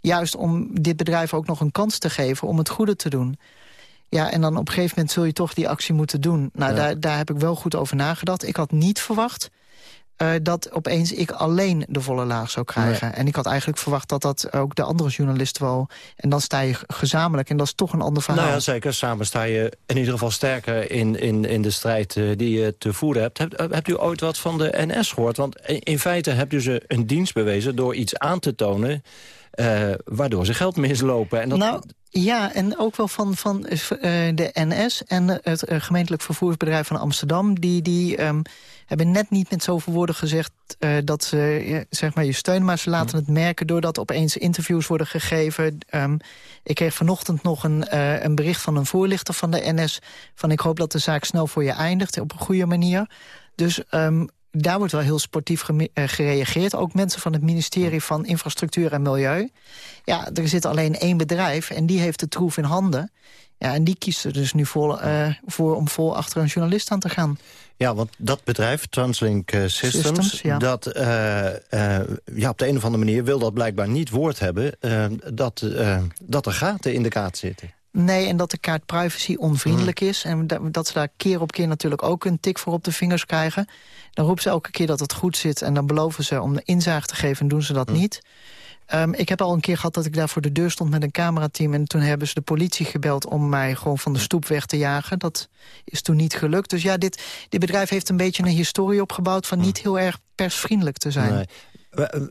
[SPEAKER 17] Juist om dit bedrijf ook nog een kans te geven... om het goede te doen. Ja, en dan op een gegeven moment zul je toch die actie moeten doen. Nou,
[SPEAKER 12] Ja.
[SPEAKER 17] daar, daar heb ik wel goed over nagedacht. Ik had niet verwacht eh, dat opeens ik alleen de volle laag zou krijgen. En ik had eigenlijk verwacht dat dat ook de andere journalisten wel... en dan sta je gezamenlijk en dat is toch een ander verhaal.
[SPEAKER 12] Nou ja, zeker. Samen sta je in ieder geval sterker in, in, in de strijd eh, die je te voeren hebt. Hebt, hebt u ooit wat van de NS gehoord? Want in, in feite hebt u ze een dienst bewezen door iets aan te tonen... eh, waardoor ze geld mislopen. En dat,
[SPEAKER 17] Nou, ja, en ook wel van, van eh, de NS en het eh, gemeentelijk vervoersbedrijf van Amsterdam. Die, die ehm, hebben net niet met zoveel woorden gezegd eh, dat ze ja, zeg maar je steunen. Maar ze laten het merken doordat opeens interviews worden gegeven. Ehm, ik kreeg vanochtend nog een, eh, een bericht van een voorlichter van de NS. Van ik hoop dat de zaak snel voor je eindigt op een goede manier. Dus ehm, daar wordt wel heel sportief eh, gereageerd. Ook mensen van het ministerie van Infrastructuur en Milieu. Ja, er zit alleen één bedrijf en die heeft de troef in handen. Ja, en die kiest er dus nu vol, eh, voor om vol achter een journalist aan te gaan.
[SPEAKER 12] Ja, want dat bedrijf, Translink eh, Systems...
[SPEAKER 17] Systems, ja.
[SPEAKER 12] dat eh, eh, ja, op de een of andere manier wil dat blijkbaar niet woord hebben... dat, dat er gaten in de kaart zitten.
[SPEAKER 17] Nee, en dat de kaart privacy onvriendelijk is. En da- dat ze daar keer op keer natuurlijk ook een tik voor op de vingers krijgen. Dan roepen ze elke keer dat het goed zit. En dan beloven ze om de inzage te geven en doen ze dat niet. Ehm, ik heb al een keer gehad dat ik daar voor de deur stond met een camerateam... en toen hebben ze de politie gebeld om mij gewoon van de stoep weg te jagen. Dat is toen niet gelukt. Dus ja, dit, dit bedrijf heeft een beetje een historie opgebouwd... van niet heel erg persvriendelijk te zijn.
[SPEAKER 12] Nee.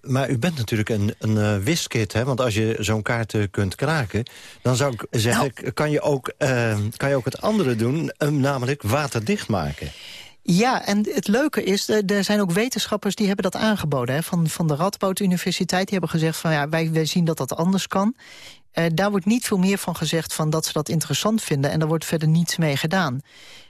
[SPEAKER 12] Maar, u bent natuurlijk een, een eh, wiskit, hè? Want als je zo'n kaart eh, kunt kraken... dan zou ik zeggen, kan, je ook, eh, kan je ook het andere doen... eh, namelijk waterdicht maken.
[SPEAKER 17] Ja, en het leuke is, eh, er zijn ook wetenschappers die hebben dat aangeboden. Hè, van, van de Radboud Universiteit, die hebben gezegd van ja, wij, wij zien dat dat anders kan. Eh, daar wordt niet veel meer van gezegd van dat ze dat interessant vinden. En daar wordt verder niets mee gedaan.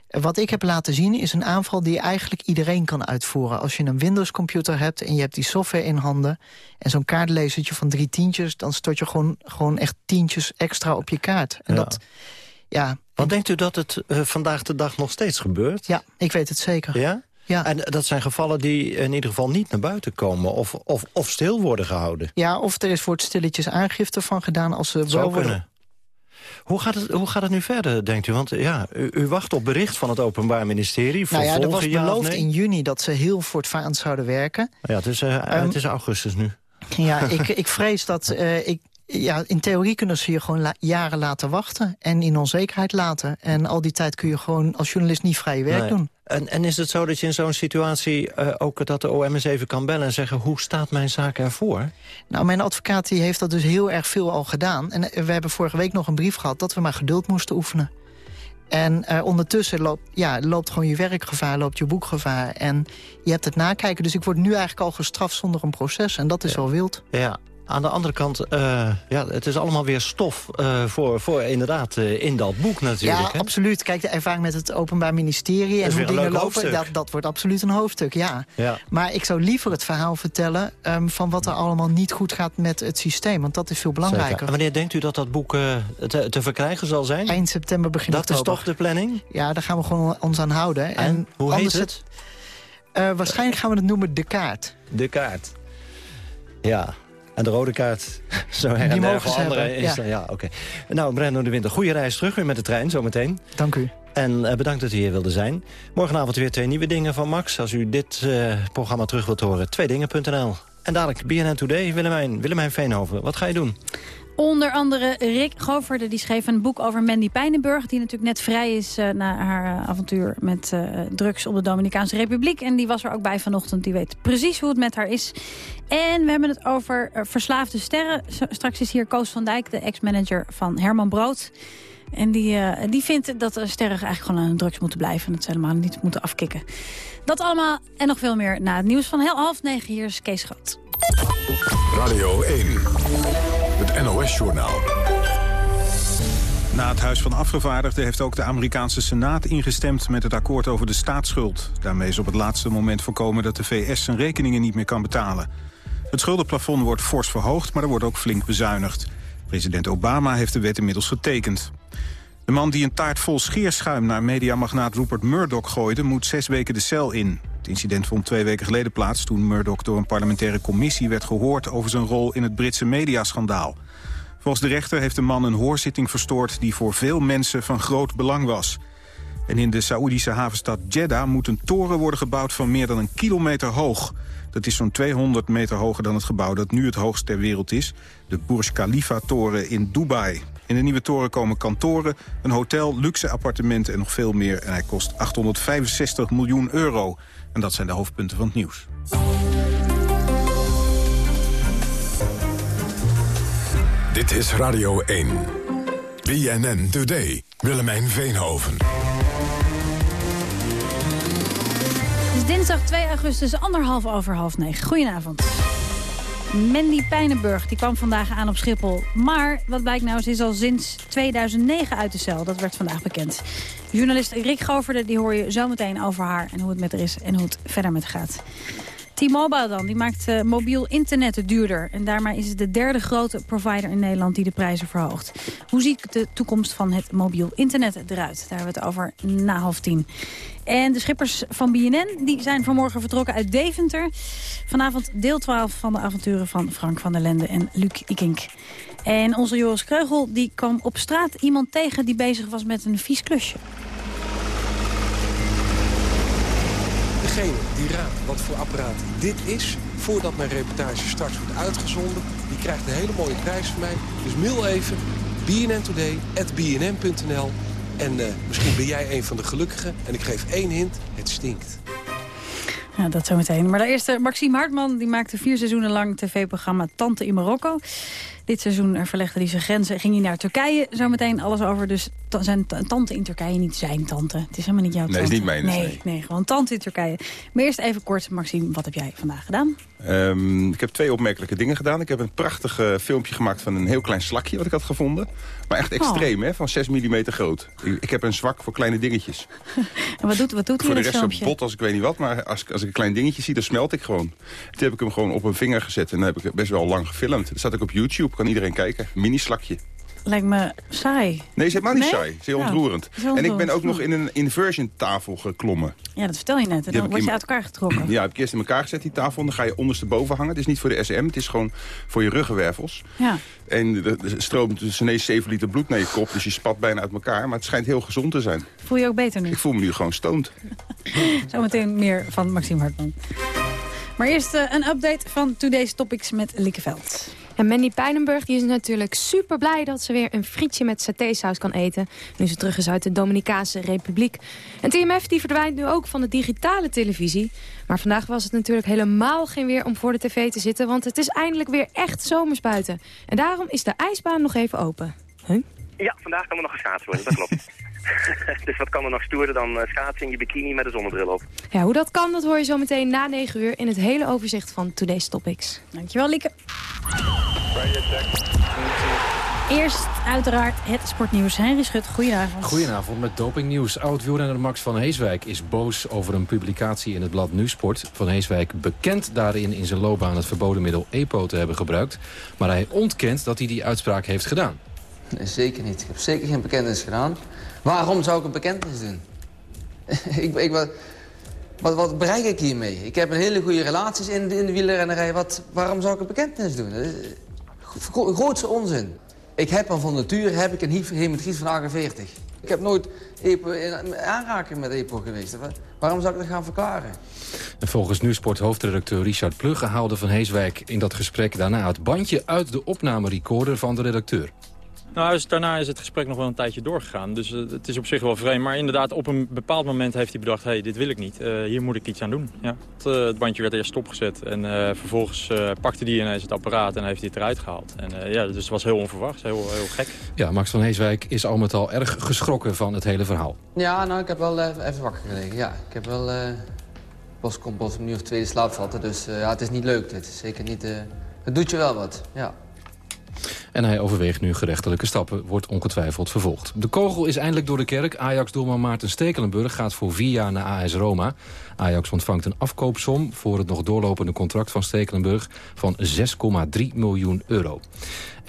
[SPEAKER 17] Eh, Wat ik heb laten zien is een aanval die eigenlijk iedereen kan uitvoeren. Als je een Windows-computer hebt en je hebt die software in handen... en zo'n kaartlezertje van drie tientjes... dan stort je gewoon, gewoon echt tientjes extra op je kaart. En
[SPEAKER 12] Ja.
[SPEAKER 17] dat, ja,
[SPEAKER 12] Want denkt u dat het eh, vandaag de dag nog steeds gebeurt?
[SPEAKER 17] ja, ik weet het zeker.
[SPEAKER 12] Ja?
[SPEAKER 17] Ja.
[SPEAKER 12] En dat zijn gevallen die in ieder geval niet naar buiten komen... of, of, of stil worden gehouden.
[SPEAKER 17] Ja, of er is wordt stilletjes aangifte van gedaan als ze wel worden...
[SPEAKER 12] kunnen. Hoe gaat, het, hoe gaat het nu verder, denkt u? Want ja, u, u wacht op bericht van het Openbaar Ministerie.
[SPEAKER 17] Nou ja, er was beloofd
[SPEAKER 12] nee?
[SPEAKER 17] in juni dat ze heel voortvarend zouden werken.
[SPEAKER 12] Ja, het is, eh,
[SPEAKER 17] Ehm,
[SPEAKER 12] het is augustus nu.
[SPEAKER 17] Ja, ik, ik vrees dat... eh, ik, ja, in theorie kunnen ze je gewoon la- jaren laten wachten en in onzekerheid laten. En al die tijd kun je gewoon als journalist niet vrij werk
[SPEAKER 12] Nee.
[SPEAKER 17] doen.
[SPEAKER 12] En, en is het zo dat je in zo'n situatie eh, ook dat de OM eens even kan bellen en zeggen... hoe staat mijn zaak ervoor?
[SPEAKER 17] Nou, mijn advocaat die heeft dat dus heel erg veel al gedaan. En eh, we hebben vorige week nog een brief gehad dat we maar geduld moesten oefenen. En eh, ondertussen loopt, ja, loopt gewoon je werkgevaar, loopt je boekgevaar. En je hebt het nakijken. Dus ik word nu eigenlijk al gestraft zonder een proces. En dat is wel wild.
[SPEAKER 12] Ja. Aan de andere kant, uh, ja, het is allemaal weer stof uh, voor, voor inderdaad uh, in dat boek natuurlijk.
[SPEAKER 17] Ja,
[SPEAKER 12] hè?
[SPEAKER 17] absoluut. Kijk, de ervaring met het Openbaar Ministerie en hoe dingen lopen, dat, dat wordt absoluut een hoofdstuk, ja.
[SPEAKER 12] ja.
[SPEAKER 17] Maar ik zou liever het verhaal vertellen um, van wat er allemaal niet goed gaat met het systeem. Want dat is veel belangrijker.
[SPEAKER 12] Zeker. En wanneer denkt u dat dat boek te, te, verkrijgen zal zijn?
[SPEAKER 17] Eind september, begin
[SPEAKER 12] dat
[SPEAKER 17] oktober.
[SPEAKER 12] Dat is toch de planning?
[SPEAKER 17] Ja, daar gaan we gewoon ons aan houden.
[SPEAKER 12] En, en hoe heet het?
[SPEAKER 17] Uh, waarschijnlijk gaan we het noemen De Kaart.
[SPEAKER 12] De Kaart. Ja, en de rode kaart, zo her
[SPEAKER 17] Die
[SPEAKER 12] en voor anderen is
[SPEAKER 17] ja.
[SPEAKER 12] ja, oké. Nou, Brenno de Winter, goede reis terug weer met de trein zometeen.
[SPEAKER 17] Dank u.
[SPEAKER 12] En uh, bedankt dat u hier wilde zijn. Morgenavond weer twee nieuwe dingen van Max. Als u dit uh, programma terug wilt horen, tweedingen.nl. En dadelijk BNN Today, Willemijn, Willemijn Veenhoven. Wat ga je doen?
[SPEAKER 18] Onder andere Rick Goverde, die schreef een boek over Mandy Pijnenburg... die natuurlijk net vrij is uh, na haar uh, avontuur met uh, drugs op de Dominicaanse Republiek. En die was er ook bij vanochtend, die weet precies hoe het met haar is. En we hebben het over verslaafde sterren. Straks is hier Koos van Dijk, de ex-manager van Herman Brood. En die, die vindt dat sterren eigenlijk gewoon aan drugs moeten blijven... en dat ze helemaal niet moeten afkicken. Dat allemaal en nog veel meer na het nieuws van heel half negen. Hier is Kees Groot.
[SPEAKER 6] Radio 1. NOS-journaal.
[SPEAKER 1] Na het Huis van Afgevaardigden heeft ook de Amerikaanse Senaat ingestemd met het akkoord over de staatsschuld. Daarmee is op het laatste moment voorkomen dat de VS zijn rekeningen niet meer kan betalen. Het schuldenplafond wordt fors verhoogd, maar er wordt ook flink bezuinigd. President Obama heeft de wet inmiddels getekend. De man die een taart vol scheerschuim naar mediamagnaat Rupert Murdoch gooide... moet zes weken de cel in. Het incident vond twee weken geleden plaats... toen Murdoch door een parlementaire commissie werd gehoord... over zijn rol in het Britse mediaschandaal. Volgens de rechter heeft de man een hoorzitting verstoord... die voor veel mensen van groot belang was. En in de Saoedische havenstad Jeddah moet een toren worden gebouwd... van meer dan een kilometer hoog. Dat is zo'n 200 meter hoger dan het gebouw dat nu het hoogst ter wereld is. De Burj Khalifa-toren in Dubai. In de nieuwe toren komen kantoren, een hotel, luxe appartementen en nog veel meer. En hij kost 865 miljoen euro. En dat zijn de hoofdpunten van het nieuws.
[SPEAKER 6] Dit is Radio 1. BNN Today. Willemijn Veenhoven.
[SPEAKER 18] Dinsdag 2 augustus, anderhalf over half negen. Goedenavond. Mandy Pijnenburg die kwam vandaag aan op Schiphol. Maar wat blijkt nou, ze is al sinds 2009 uit de cel. Dat werd vandaag bekend. Journalist Rick Goverde die hoor je zometeen over haar... en hoe het met haar is en hoe het verder met gaat. T-Mobile dan, die maakt uh, mobiel internet duurder. En daarmee is het de derde grote provider in Nederland die de prijzen verhoogt. Hoe ziet de toekomst van het mobiel internet eruit? Daar hebben we het over na half tien. En de schippers van BNN die zijn vanmorgen vertrokken uit Deventer. Vanavond deel 12 van de avonturen van Frank van der Lende en Luc Ikink. En onze Joris Kreugel die kwam op straat iemand tegen die bezig was met een vies klusje.
[SPEAKER 19] Wat voor apparaat dit is, voordat mijn reportage straks wordt uitgezonden, die krijgt een hele mooie prijs van mij. Dus mail even bnntoday.bnn.nl en uh, misschien ben jij een van de gelukkigen. En ik geef één hint, het stinkt.
[SPEAKER 18] Ja, dat zometeen. Maar de eerste, Maxime Hartman, die maakte vier seizoenen lang tv-programma Tante in Marokko. Dit seizoen verlegde hij zijn grenzen, ging hij naar Turkije. Zometeen alles over dus zijn tante in Turkije, niet zijn tante. Het is helemaal niet jouw tante.
[SPEAKER 9] Nee, is niet mijn.
[SPEAKER 18] Nee,
[SPEAKER 9] nee,
[SPEAKER 18] nee, gewoon tante in Turkije. Maar eerst even kort, Maxime, wat heb jij vandaag gedaan?
[SPEAKER 9] Um, ik heb twee opmerkelijke dingen gedaan. Ik heb een prachtig uh, filmpje gemaakt van een heel klein slakje wat ik had gevonden. Maar echt extreem, oh. hè, van 6 mm groot. Ik, ik, heb een zwak voor kleine dingetjes.
[SPEAKER 18] en wat doet, wat doet hij
[SPEAKER 9] Voor de rest een bot als ik weet niet wat, maar als, als ik een klein dingetje zie, dan smelt ik gewoon. Toen heb ik hem gewoon op een vinger gezet en dan heb ik best wel lang gefilmd. Dat zat ik op YouTube, kan iedereen kijken. Mini slakje.
[SPEAKER 18] Lijkt me saai.
[SPEAKER 9] Nee, is helemaal niet
[SPEAKER 18] nee?
[SPEAKER 9] saai. Het is heel ontroerend. En ik ben ook nog in een inversion tafel geklommen.
[SPEAKER 18] Ja, dat vertel je net. En dan word je uit elkaar getrokken.
[SPEAKER 9] Ja, heb ik eerst in elkaar gezet, die tafel. En dan ga je ondersteboven hangen. Het is niet voor de SM, het is gewoon voor je ruggenwervels.
[SPEAKER 18] Ja.
[SPEAKER 9] En er stroomt dus ineens 7 liter bloed naar je kop. Dus je spat bijna uit elkaar. Maar het schijnt heel gezond te zijn.
[SPEAKER 18] Voel je ook beter nu?
[SPEAKER 9] Ik voel me nu gewoon stoned.
[SPEAKER 18] Zometeen meer van Maxime Hartman. Maar eerst uh, een update van Today's Topics met Liekeveld.
[SPEAKER 20] En Mandy Pijnenburg die is natuurlijk super blij dat ze weer een frietje met satésaus kan eten. Nu ze terug is uit de Dominicaanse Republiek. En TMF die verdwijnt nu ook van de digitale televisie. Maar vandaag was het natuurlijk helemaal geen weer om voor de tv te zitten. Want het is eindelijk weer echt zomers buiten. En daarom is de ijsbaan nog even open. Huh?
[SPEAKER 21] Ja, vandaag kan er nog geschaatst worden, dat klopt. dus wat kan er nog stoerder dan schaatsen in je bikini met een zonnebril op.
[SPEAKER 20] Ja, hoe dat kan, dat hoor je zo meteen na 9 uur in het hele overzicht van Today's Topics.
[SPEAKER 18] Dankjewel, Lieke. Eerst uiteraard het sportnieuws. Henry Schut, goedenavond.
[SPEAKER 22] Goedenavond met dopingnieuws. Oud-wielrenner Max van Heeswijk is boos over een publicatie in het blad Nusport. Van Heeswijk bekend daarin in zijn loopbaan het verboden middel EPO te hebben gebruikt. Maar hij ontkent dat hij die uitspraak heeft gedaan.
[SPEAKER 23] Nee, zeker niet. Ik heb zeker geen bekentenis gedaan. Waarom zou ik een bekentenis doen? ik, ik, wat, wat, wat, bereik ik hiermee? Ik heb een hele goede relaties in, in de wielerrennerij. Wat, waarom zou ik een bekentenis doen? Grootste onzin. Ik heb van nature heb ik een hematiet van 48. Ik heb nooit EPO in aanraking met EPO geweest. Waarom zou ik dat gaan verklaren?
[SPEAKER 22] En volgens Nusport hoofdredacteur Richard Plugge haalde Van Heeswijk in dat gesprek daarna het bandje uit de opnamerecorder van de redacteur.
[SPEAKER 24] Nou, dus daarna is het gesprek nog wel een tijdje doorgegaan. Dus uh, het is op zich wel vreemd. Maar inderdaad, op een bepaald moment heeft hij bedacht... hé, hey, dit wil ik niet. Uh, hier moet ik iets aan doen. Ja. Het, uh, het bandje werd eerst stopgezet. En vervolgens pakte hij ineens het apparaat en heeft hij het eruit gehaald. En ja, dus het was heel onverwacht. Heel, heel gek.
[SPEAKER 22] Ja, Max van Heeswijk is al met al erg geschrokken van het hele verhaal.
[SPEAKER 23] Ja, nou, ik heb wel even wakker gelegen. Ja, ik heb wel... Bos komt Bos nu of tweede slaap vatten. Dus ja, het is niet leuk dit. Zeker niet... het doet je wel wat, ja.
[SPEAKER 22] En hij overweegt nu gerechtelijke stappen, wordt ongetwijfeld vervolgd. De kogel is eindelijk door de kerk. Ajax-doelman Maarten Stekelenburg gaat voor vier jaar naar AS Roma. Ajax ontvangt een afkoopsom voor het nog doorlopende contract van Stekelenburg van 6,3 miljoen euro.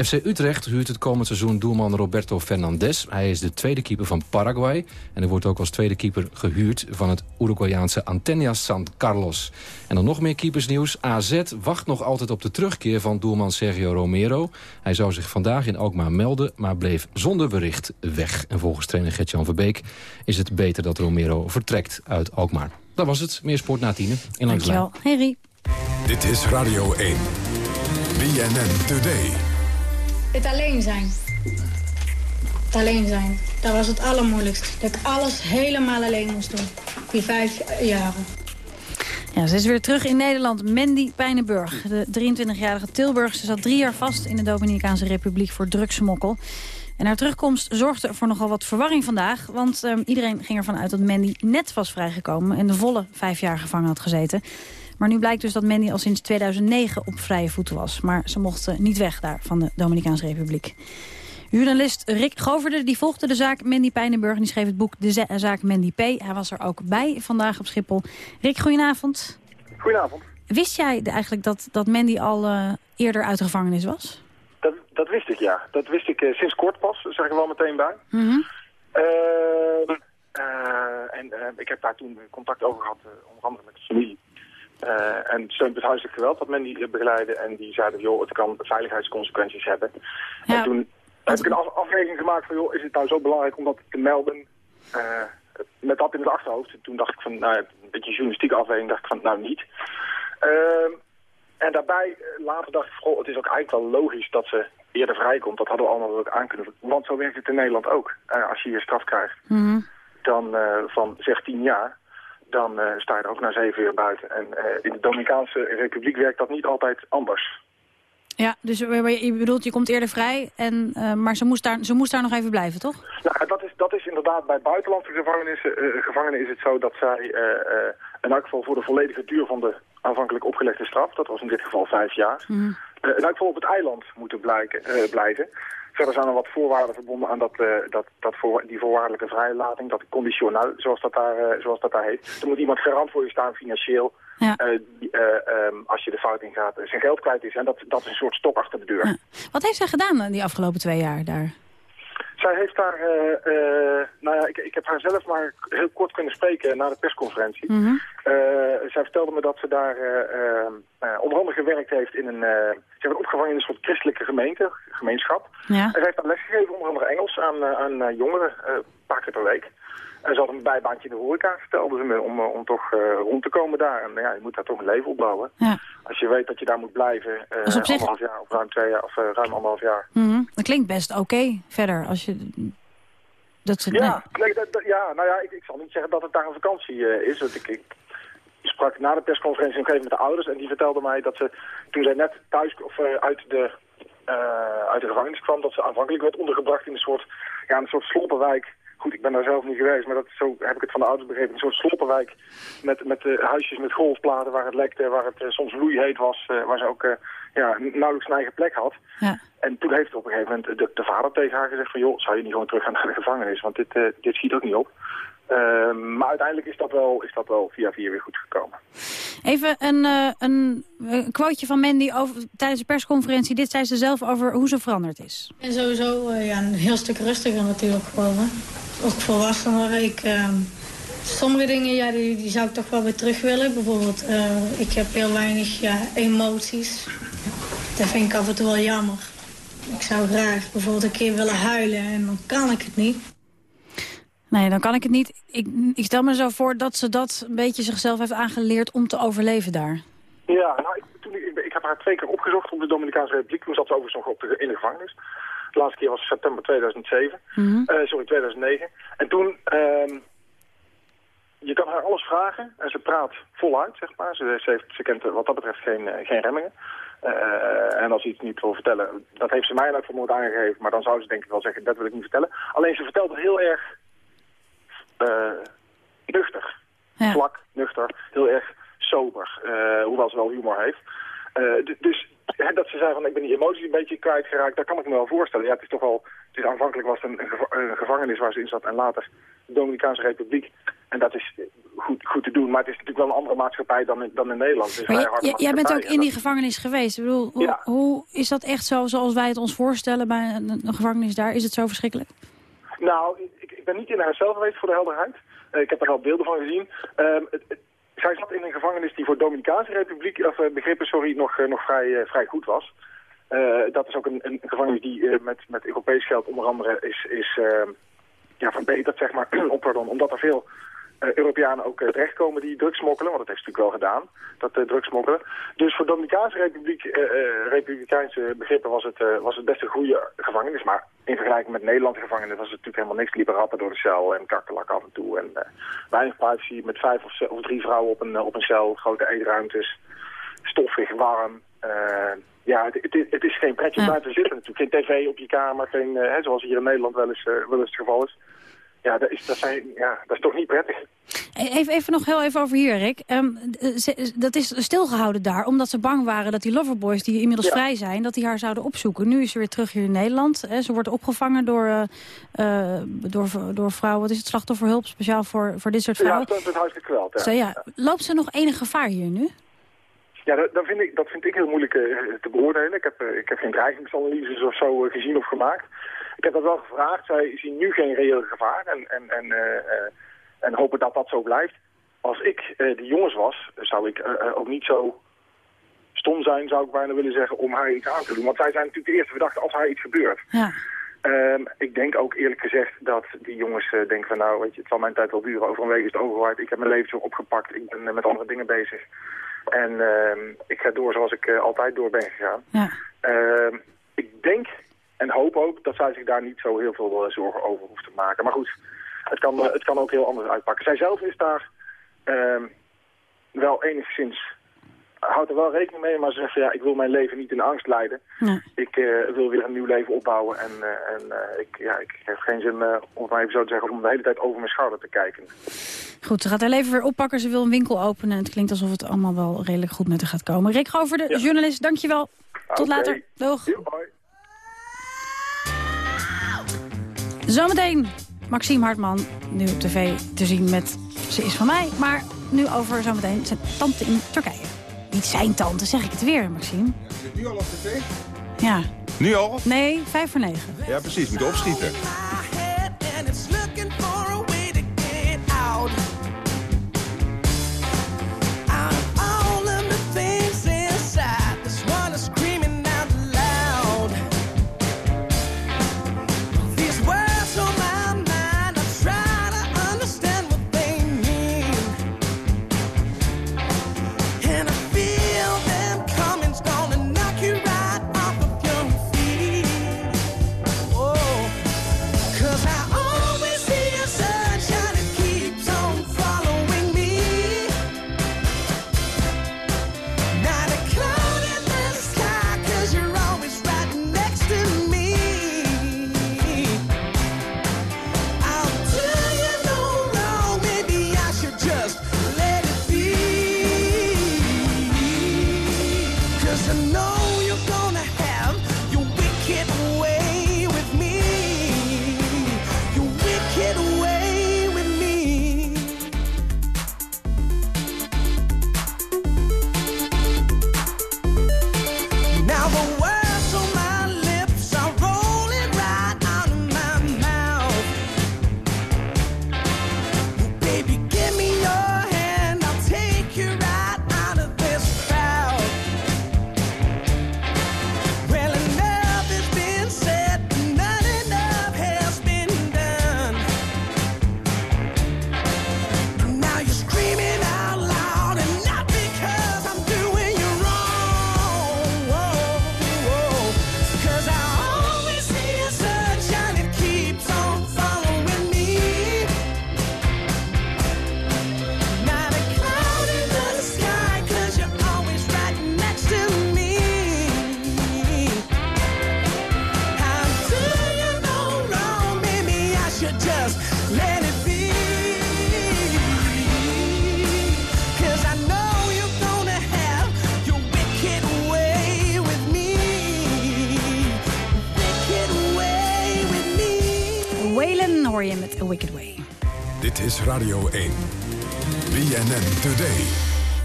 [SPEAKER 22] FC Utrecht huurt het komend seizoen doelman Roberto Fernandes. Hij is de tweede keeper van Paraguay. En hij wordt ook als tweede keeper gehuurd van het Uruguayaanse Antenias San Carlos. En dan nog meer keepersnieuws. AZ wacht nog altijd op de terugkeer van doelman Sergio Romero. Hij zou zich vandaag in Alkmaar melden, maar bleef zonder bericht weg. En volgens trainer Gertjan Verbeek is het beter dat Romero vertrekt uit Alkmaar. Dat was het. Meer sport na tienen. In
[SPEAKER 18] Dankjewel, Henry.
[SPEAKER 6] Dit is Radio 1. BNN Today.
[SPEAKER 25] Het alleen zijn. Het alleen zijn. Dat was het allermoeilijkst. Dat ik alles helemaal alleen moest doen. Die vijf jaren.
[SPEAKER 18] Ja, ze is weer terug in Nederland. Mandy Pijnenburg, de 23-jarige Tilburgse, zat drie jaar vast in de Dominicaanse Republiek voor drugsmokkel. En haar terugkomst zorgde voor nogal wat verwarring vandaag. Want uh, iedereen ging ervan uit dat Mandy net was vrijgekomen... en de volle vijf jaar gevangen had gezeten. Maar nu blijkt dus dat Mandy al sinds 2009 op vrije voeten was. Maar ze mocht niet weg daar van de Dominicaanse Republiek. Journalist Rick Goverde die volgde de zaak Mandy Pijnenburg... en die schreef het boek De Zaak Mandy P. Hij was er ook bij vandaag op Schiphol. Rick, goedenavond.
[SPEAKER 26] Goedenavond.
[SPEAKER 18] Wist jij eigenlijk dat, dat Mandy al uh, eerder uit de gevangenis was?
[SPEAKER 26] Dat, dat wist ik, ja. Dat wist ik uh, sinds kort pas, zeg ik er wel meteen bij.
[SPEAKER 18] Mm -hmm.
[SPEAKER 26] uh, en ik heb daar toen contact over gehad, onder andere met de familie. Uh, en steun het huiselijk geweld dat men die begeleidde. En die zeiden, joh, het kan veiligheidsconsequenties hebben. Ja, en toen heb ik een af afweging gemaakt van, joh, is het nou zo belangrijk om dat te melden? Uh, met dat in het achterhoofd. Toen dacht ik van, nou, een beetje journalistieke afweging, dacht ik van, nou niet. Uh, en daarbij, later dacht ik, goh, het is ook eigenlijk wel logisch dat ze eerder vrijkomt. Dat hadden we allemaal ook aan kunnen. Want zo werkt het in Nederland ook. als je je straf krijgt,
[SPEAKER 18] mm -hmm.
[SPEAKER 26] dan van zeg 10 jaar dan sta je er ook na zeven uur buiten. En in de Dominicaanse Republiek werkt dat niet altijd anders.
[SPEAKER 18] Ja, dus je bedoelt, je komt eerder vrij, en, uh, maar ze moest, daar, ze moest daar nog even blijven, toch?
[SPEAKER 26] Nou, dat is, dat is inderdaad bij buitenlandse gevangenissen, gevangenen is het zo dat zij in elk geval voor de volledige duur van de aanvankelijk opgelegde straf, dat was in dit geval vijf jaar,
[SPEAKER 18] mm.
[SPEAKER 26] in elk geval op het eiland moeten blijken, blijven. Verder zijn er wat voorwaarden verbonden aan dat, uh, dat, dat voor, die voorwaardelijke vrijlating, dat conditioneel, zoals dat, daar, uh, zoals dat daar heet. Er moet iemand garant voor je staan financieel,
[SPEAKER 18] ja.
[SPEAKER 26] uh, die, um, als je de fout ingaat, zijn geld kwijt is. En dat, dat is een soort stok achter de deur.
[SPEAKER 18] Ja. Wat heeft zij gedaan die afgelopen twee jaar daar?
[SPEAKER 26] Zij heeft daar, nou ja, ik, ik heb haar zelf maar heel kort kunnen spreken na de persconferentie.
[SPEAKER 18] Mm -hmm.
[SPEAKER 26] zij vertelde me dat ze daar onder andere gewerkt heeft in een, ze hebben opgevangen in een soort christelijke gemeente, gemeenschap.
[SPEAKER 18] Ja.
[SPEAKER 26] En ze heeft dan lesgegeven, onder andere Engels, aan, aan jongeren, een paar keer per week. En ze had een bijbaantje in de horeca, vertelde ze me, om, om toch uh, rond te komen daar. En ja, je moet daar toch een leven opbouwen.
[SPEAKER 18] Ja.
[SPEAKER 26] Als je weet dat je daar moet blijven,
[SPEAKER 18] dus zich...
[SPEAKER 26] anderhalf jaar of ruim twee jaar, of ruim anderhalf jaar.
[SPEAKER 18] Mm -hmm. Dat klinkt best oké okay, verder, als je... Dat ze,
[SPEAKER 26] ja, nee, dat, dat, ja, nou ja, ik, ik zal niet zeggen dat het daar een vakantie is. Want ik, ik sprak na de persconferentie nog even met de ouders en die vertelden mij dat ze, toen zij net thuis of uit de uit de gevangenis kwam, dat ze aanvankelijk werd ondergebracht in een soort, ja, een soort sloppenwijk goed, ik ben daar zelf niet geweest, maar dat, zo heb ik het van de ouders begrepen. Een soort sloppenwijk met, met uh, huisjes met golfplaten waar het lekte, waar het uh, soms loeiheet was, uh, waar ze ook ja, nauwelijks een eigen plek had.
[SPEAKER 18] Ja.
[SPEAKER 26] En toen heeft op een gegeven moment de, de, vader tegen haar gezegd van... joh, zou je niet gewoon terug gaan naar de gevangenis, want dit, dit schiet ook niet op. Ehm, maar uiteindelijk is dat, wel, is dat wel via via weer goed gekomen.
[SPEAKER 18] Even een, uh, een, een quoteje van Mandy over, tijdens de persconferentie. Dit zei ze zelf over hoe ze veranderd is.
[SPEAKER 25] En sowieso uh, ja, een heel stuk rustiger natuurlijk geworden. Ook volwassener. Ik, uh, sommige dingen ja, die, die zou ik toch wel weer terug willen. Bijvoorbeeld, uh, ik heb heel weinig ja, emoties. Dat vind ik af en toe wel jammer. Ik zou graag bijvoorbeeld een keer willen huilen en dan kan ik het niet.
[SPEAKER 18] Nee, dan kan ik het niet. Ik, ik stel me zo voor dat ze dat een beetje zichzelf heeft aangeleerd om te overleven daar.
[SPEAKER 26] Ja, nou, ik, toen, ik, ik heb haar twee keer opgezocht op de Dominicaanse Republiek. Toen zat ze overigens nog op de, in de gevangenis. De laatste keer was september 2007. Mm -hmm. uh, sorry, 2009. En toen, uh, je kan haar alles vragen en ze praat voluit, zeg maar. Ze, ze, heeft, ze kent wat dat betreft geen, uh, geen remmingen. Uh, en als ze iets niet wil vertellen, dat heeft ze mij ook vermoed aangegeven. Maar dan zou ze denk ik wel zeggen, dat wil ik niet vertellen. Alleen ze vertelt het heel erg uh, nuchter. Ja. Vlak, nuchter, heel erg sober. Uh, hoewel ze wel humor heeft. Dus hè, dat ze zei van ik ben die emoties een beetje kwijtgeraakt, dat kan ik me wel voorstellen. Ja, het is toch wel, het is aanvankelijk was het een, gevangenis waar ze in zat en later de Dominicaanse Republiek. En dat is goed, goed te doen, maar het is natuurlijk wel een andere maatschappij dan in, dan in Nederland. Dus
[SPEAKER 18] jij, jij bent ook in die gevangenis geweest. Ik bedoel, hoe, ja. hoe is dat echt zo zoals wij het ons voorstellen bij een, een gevangenis daar? Is het zo verschrikkelijk?
[SPEAKER 26] Nou, ik, ik ben niet in haar cel geweest voor de helderheid. Uh, ik heb er al beelden van gezien. Um, het, het, zij zat in een gevangenis die voor Dominicaanse Republiek, of uh, begrippen, sorry, nog, uh, nog vrij, vrij goed was. dat is ook een, een gevangenis die met, met Europees geld onder andere is, is ja, verbeterd, zeg maar, pardon, omdat er veel Europeanen ook uh, terechtkomen die drugs smokkelen. Want dat heeft ze natuurlijk wel gedaan, dat uh, drugs smokkelen. Dus voor Dominicaanse Republiek, Republikeinse begrippen was het, was het best een goede gevangenis. Maar in vergelijking met Nederlandse gevangenis was het natuurlijk helemaal niks. Liepen ratten door de cel en kakkelak af en toe. En weinig privacy met vijf of, of, drie vrouwen op een, op een cel. Grote eetruimtes, stoffig, warm. ja, het, het, het, is geen pretje om ja. daar te zitten natuurlijk. Geen tv op je kamer, geen, hè, zoals hier in Nederland wel eens, wel eens het geval is. Ja dat, is, dat, zijn, ja, dat is toch niet prettig.
[SPEAKER 18] Even, even nog heel even over hier, Rick. Um, ze, dat is stilgehouden daar, omdat ze bang waren dat die loverboys... die inmiddels ja. vrij zijn, dat die haar zouden opzoeken. Nu is ze weer terug hier in Nederland. Hè. Ze wordt opgevangen door, uh, uh, door, door vrouwen... wat is het, slachtofferhulp, speciaal voor, voor dit soort vrouwen.
[SPEAKER 26] Ja, dat is het huiselijk geweld, ja.
[SPEAKER 18] Zo, ja. Loopt ze nog enig gevaar hier nu?
[SPEAKER 26] Ja, dat, dat, vind ik, dat vind ik heel moeilijk uh, te beoordelen. Ik heb, ik heb geen dreigingsanalyses of zo gezien of gemaakt. Ik heb dat wel gevraagd. Zij zien nu geen reëel gevaar en, en, en, uh, uh, en hopen dat dat zo blijft. Als ik uh, die jongens was, zou ik ook niet zo stom zijn, zou ik bijna willen zeggen, om haar iets aan te doen. Want zij zijn natuurlijk de eerste verdachte als haar iets gebeurt.
[SPEAKER 18] Ja.
[SPEAKER 26] Um, ik denk ook eerlijk gezegd dat die jongens denken van nou, weet je, het zal mijn tijd wel duren. Over een week is het overwaard. Ik heb mijn leven zo opgepakt. Ik ben met andere dingen bezig. En uh, ik ga door zoals ik uh, altijd door ben gegaan.
[SPEAKER 18] Ja.
[SPEAKER 26] Uh, ik denk en hoop ook dat zij zich daar niet zo heel veel uh, zorgen over hoeft te maken. Maar goed, het kan, het kan ook heel anders uitpakken. Zij zelf is daar wel enigszins houdt er wel rekening mee, maar ze zegt ja, ik wil mijn leven niet in angst leiden. Ik uh, wil weer een nieuw leven opbouwen en, uh, en ik, ja, ik heb geen zin, om het maar even zo te zeggen, om de hele tijd over mijn schouder te kijken.
[SPEAKER 18] Goed, ze gaat haar leven weer oppakken, ze wil een winkel openen. Het klinkt alsof het allemaal wel redelijk goed met haar gaat komen. Rick Gover, de ja. journalist, dankjewel. Tot
[SPEAKER 26] okay.
[SPEAKER 18] later. Doeg.
[SPEAKER 26] Yo,
[SPEAKER 18] Zometeen Maxime Hartman, nu op tv te zien met Ze is van mij. Maar nu over zometeen zijn tante in Turkije. Niet zijn tante, zeg ik het weer, Maxime.
[SPEAKER 9] Ja, zit nu al op tv?
[SPEAKER 18] Ja.
[SPEAKER 9] Nu al?
[SPEAKER 18] Nee, vijf voor negen.
[SPEAKER 9] Ja, precies. Moet opschieten.
[SPEAKER 6] Is Radio 1. BNN Today.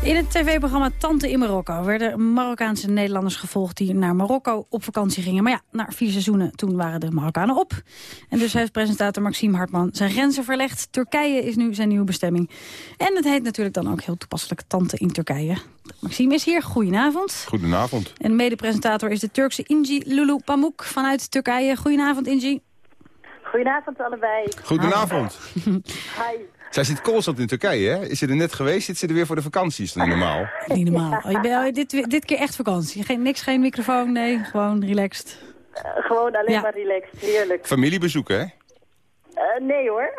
[SPEAKER 18] In het tv-programma Tante in Marokko werden Marokkaanse Nederlanders gevolgd die naar Marokko op vakantie gingen. Maar ja, na vier seizoenen toen waren de Marokkanen op. En dus heeft presentator Maxime Hartman zijn grenzen verlegd. Turkije is nu zijn nieuwe bestemming. En het heet natuurlijk dan ook heel toepasselijk Tante in Turkije. Maxime is hier, goedenavond.
[SPEAKER 9] Goedenavond.
[SPEAKER 18] En mede-presentator is de Turkse Inji Lulu Pamuk vanuit Turkije. Goedenavond Inji.
[SPEAKER 27] Goedenavond allebei.
[SPEAKER 9] Goedenavond.
[SPEAKER 27] Hi.
[SPEAKER 9] Zij zit constant in Turkije, hè? Is ze er net geweest? Zit ze er weer voor de vakantie? Is dat niet normaal?
[SPEAKER 18] Niet normaal. Oh, je bent, oh, dit, dit keer echt vakantie. Geen, niks, geen microfoon, nee, gewoon relaxed.
[SPEAKER 27] Eh, gewoon alleen
[SPEAKER 18] Ja.
[SPEAKER 27] maar relaxed, heerlijk.
[SPEAKER 9] Familiebezoeken, hè?
[SPEAKER 27] Eh, nee hoor.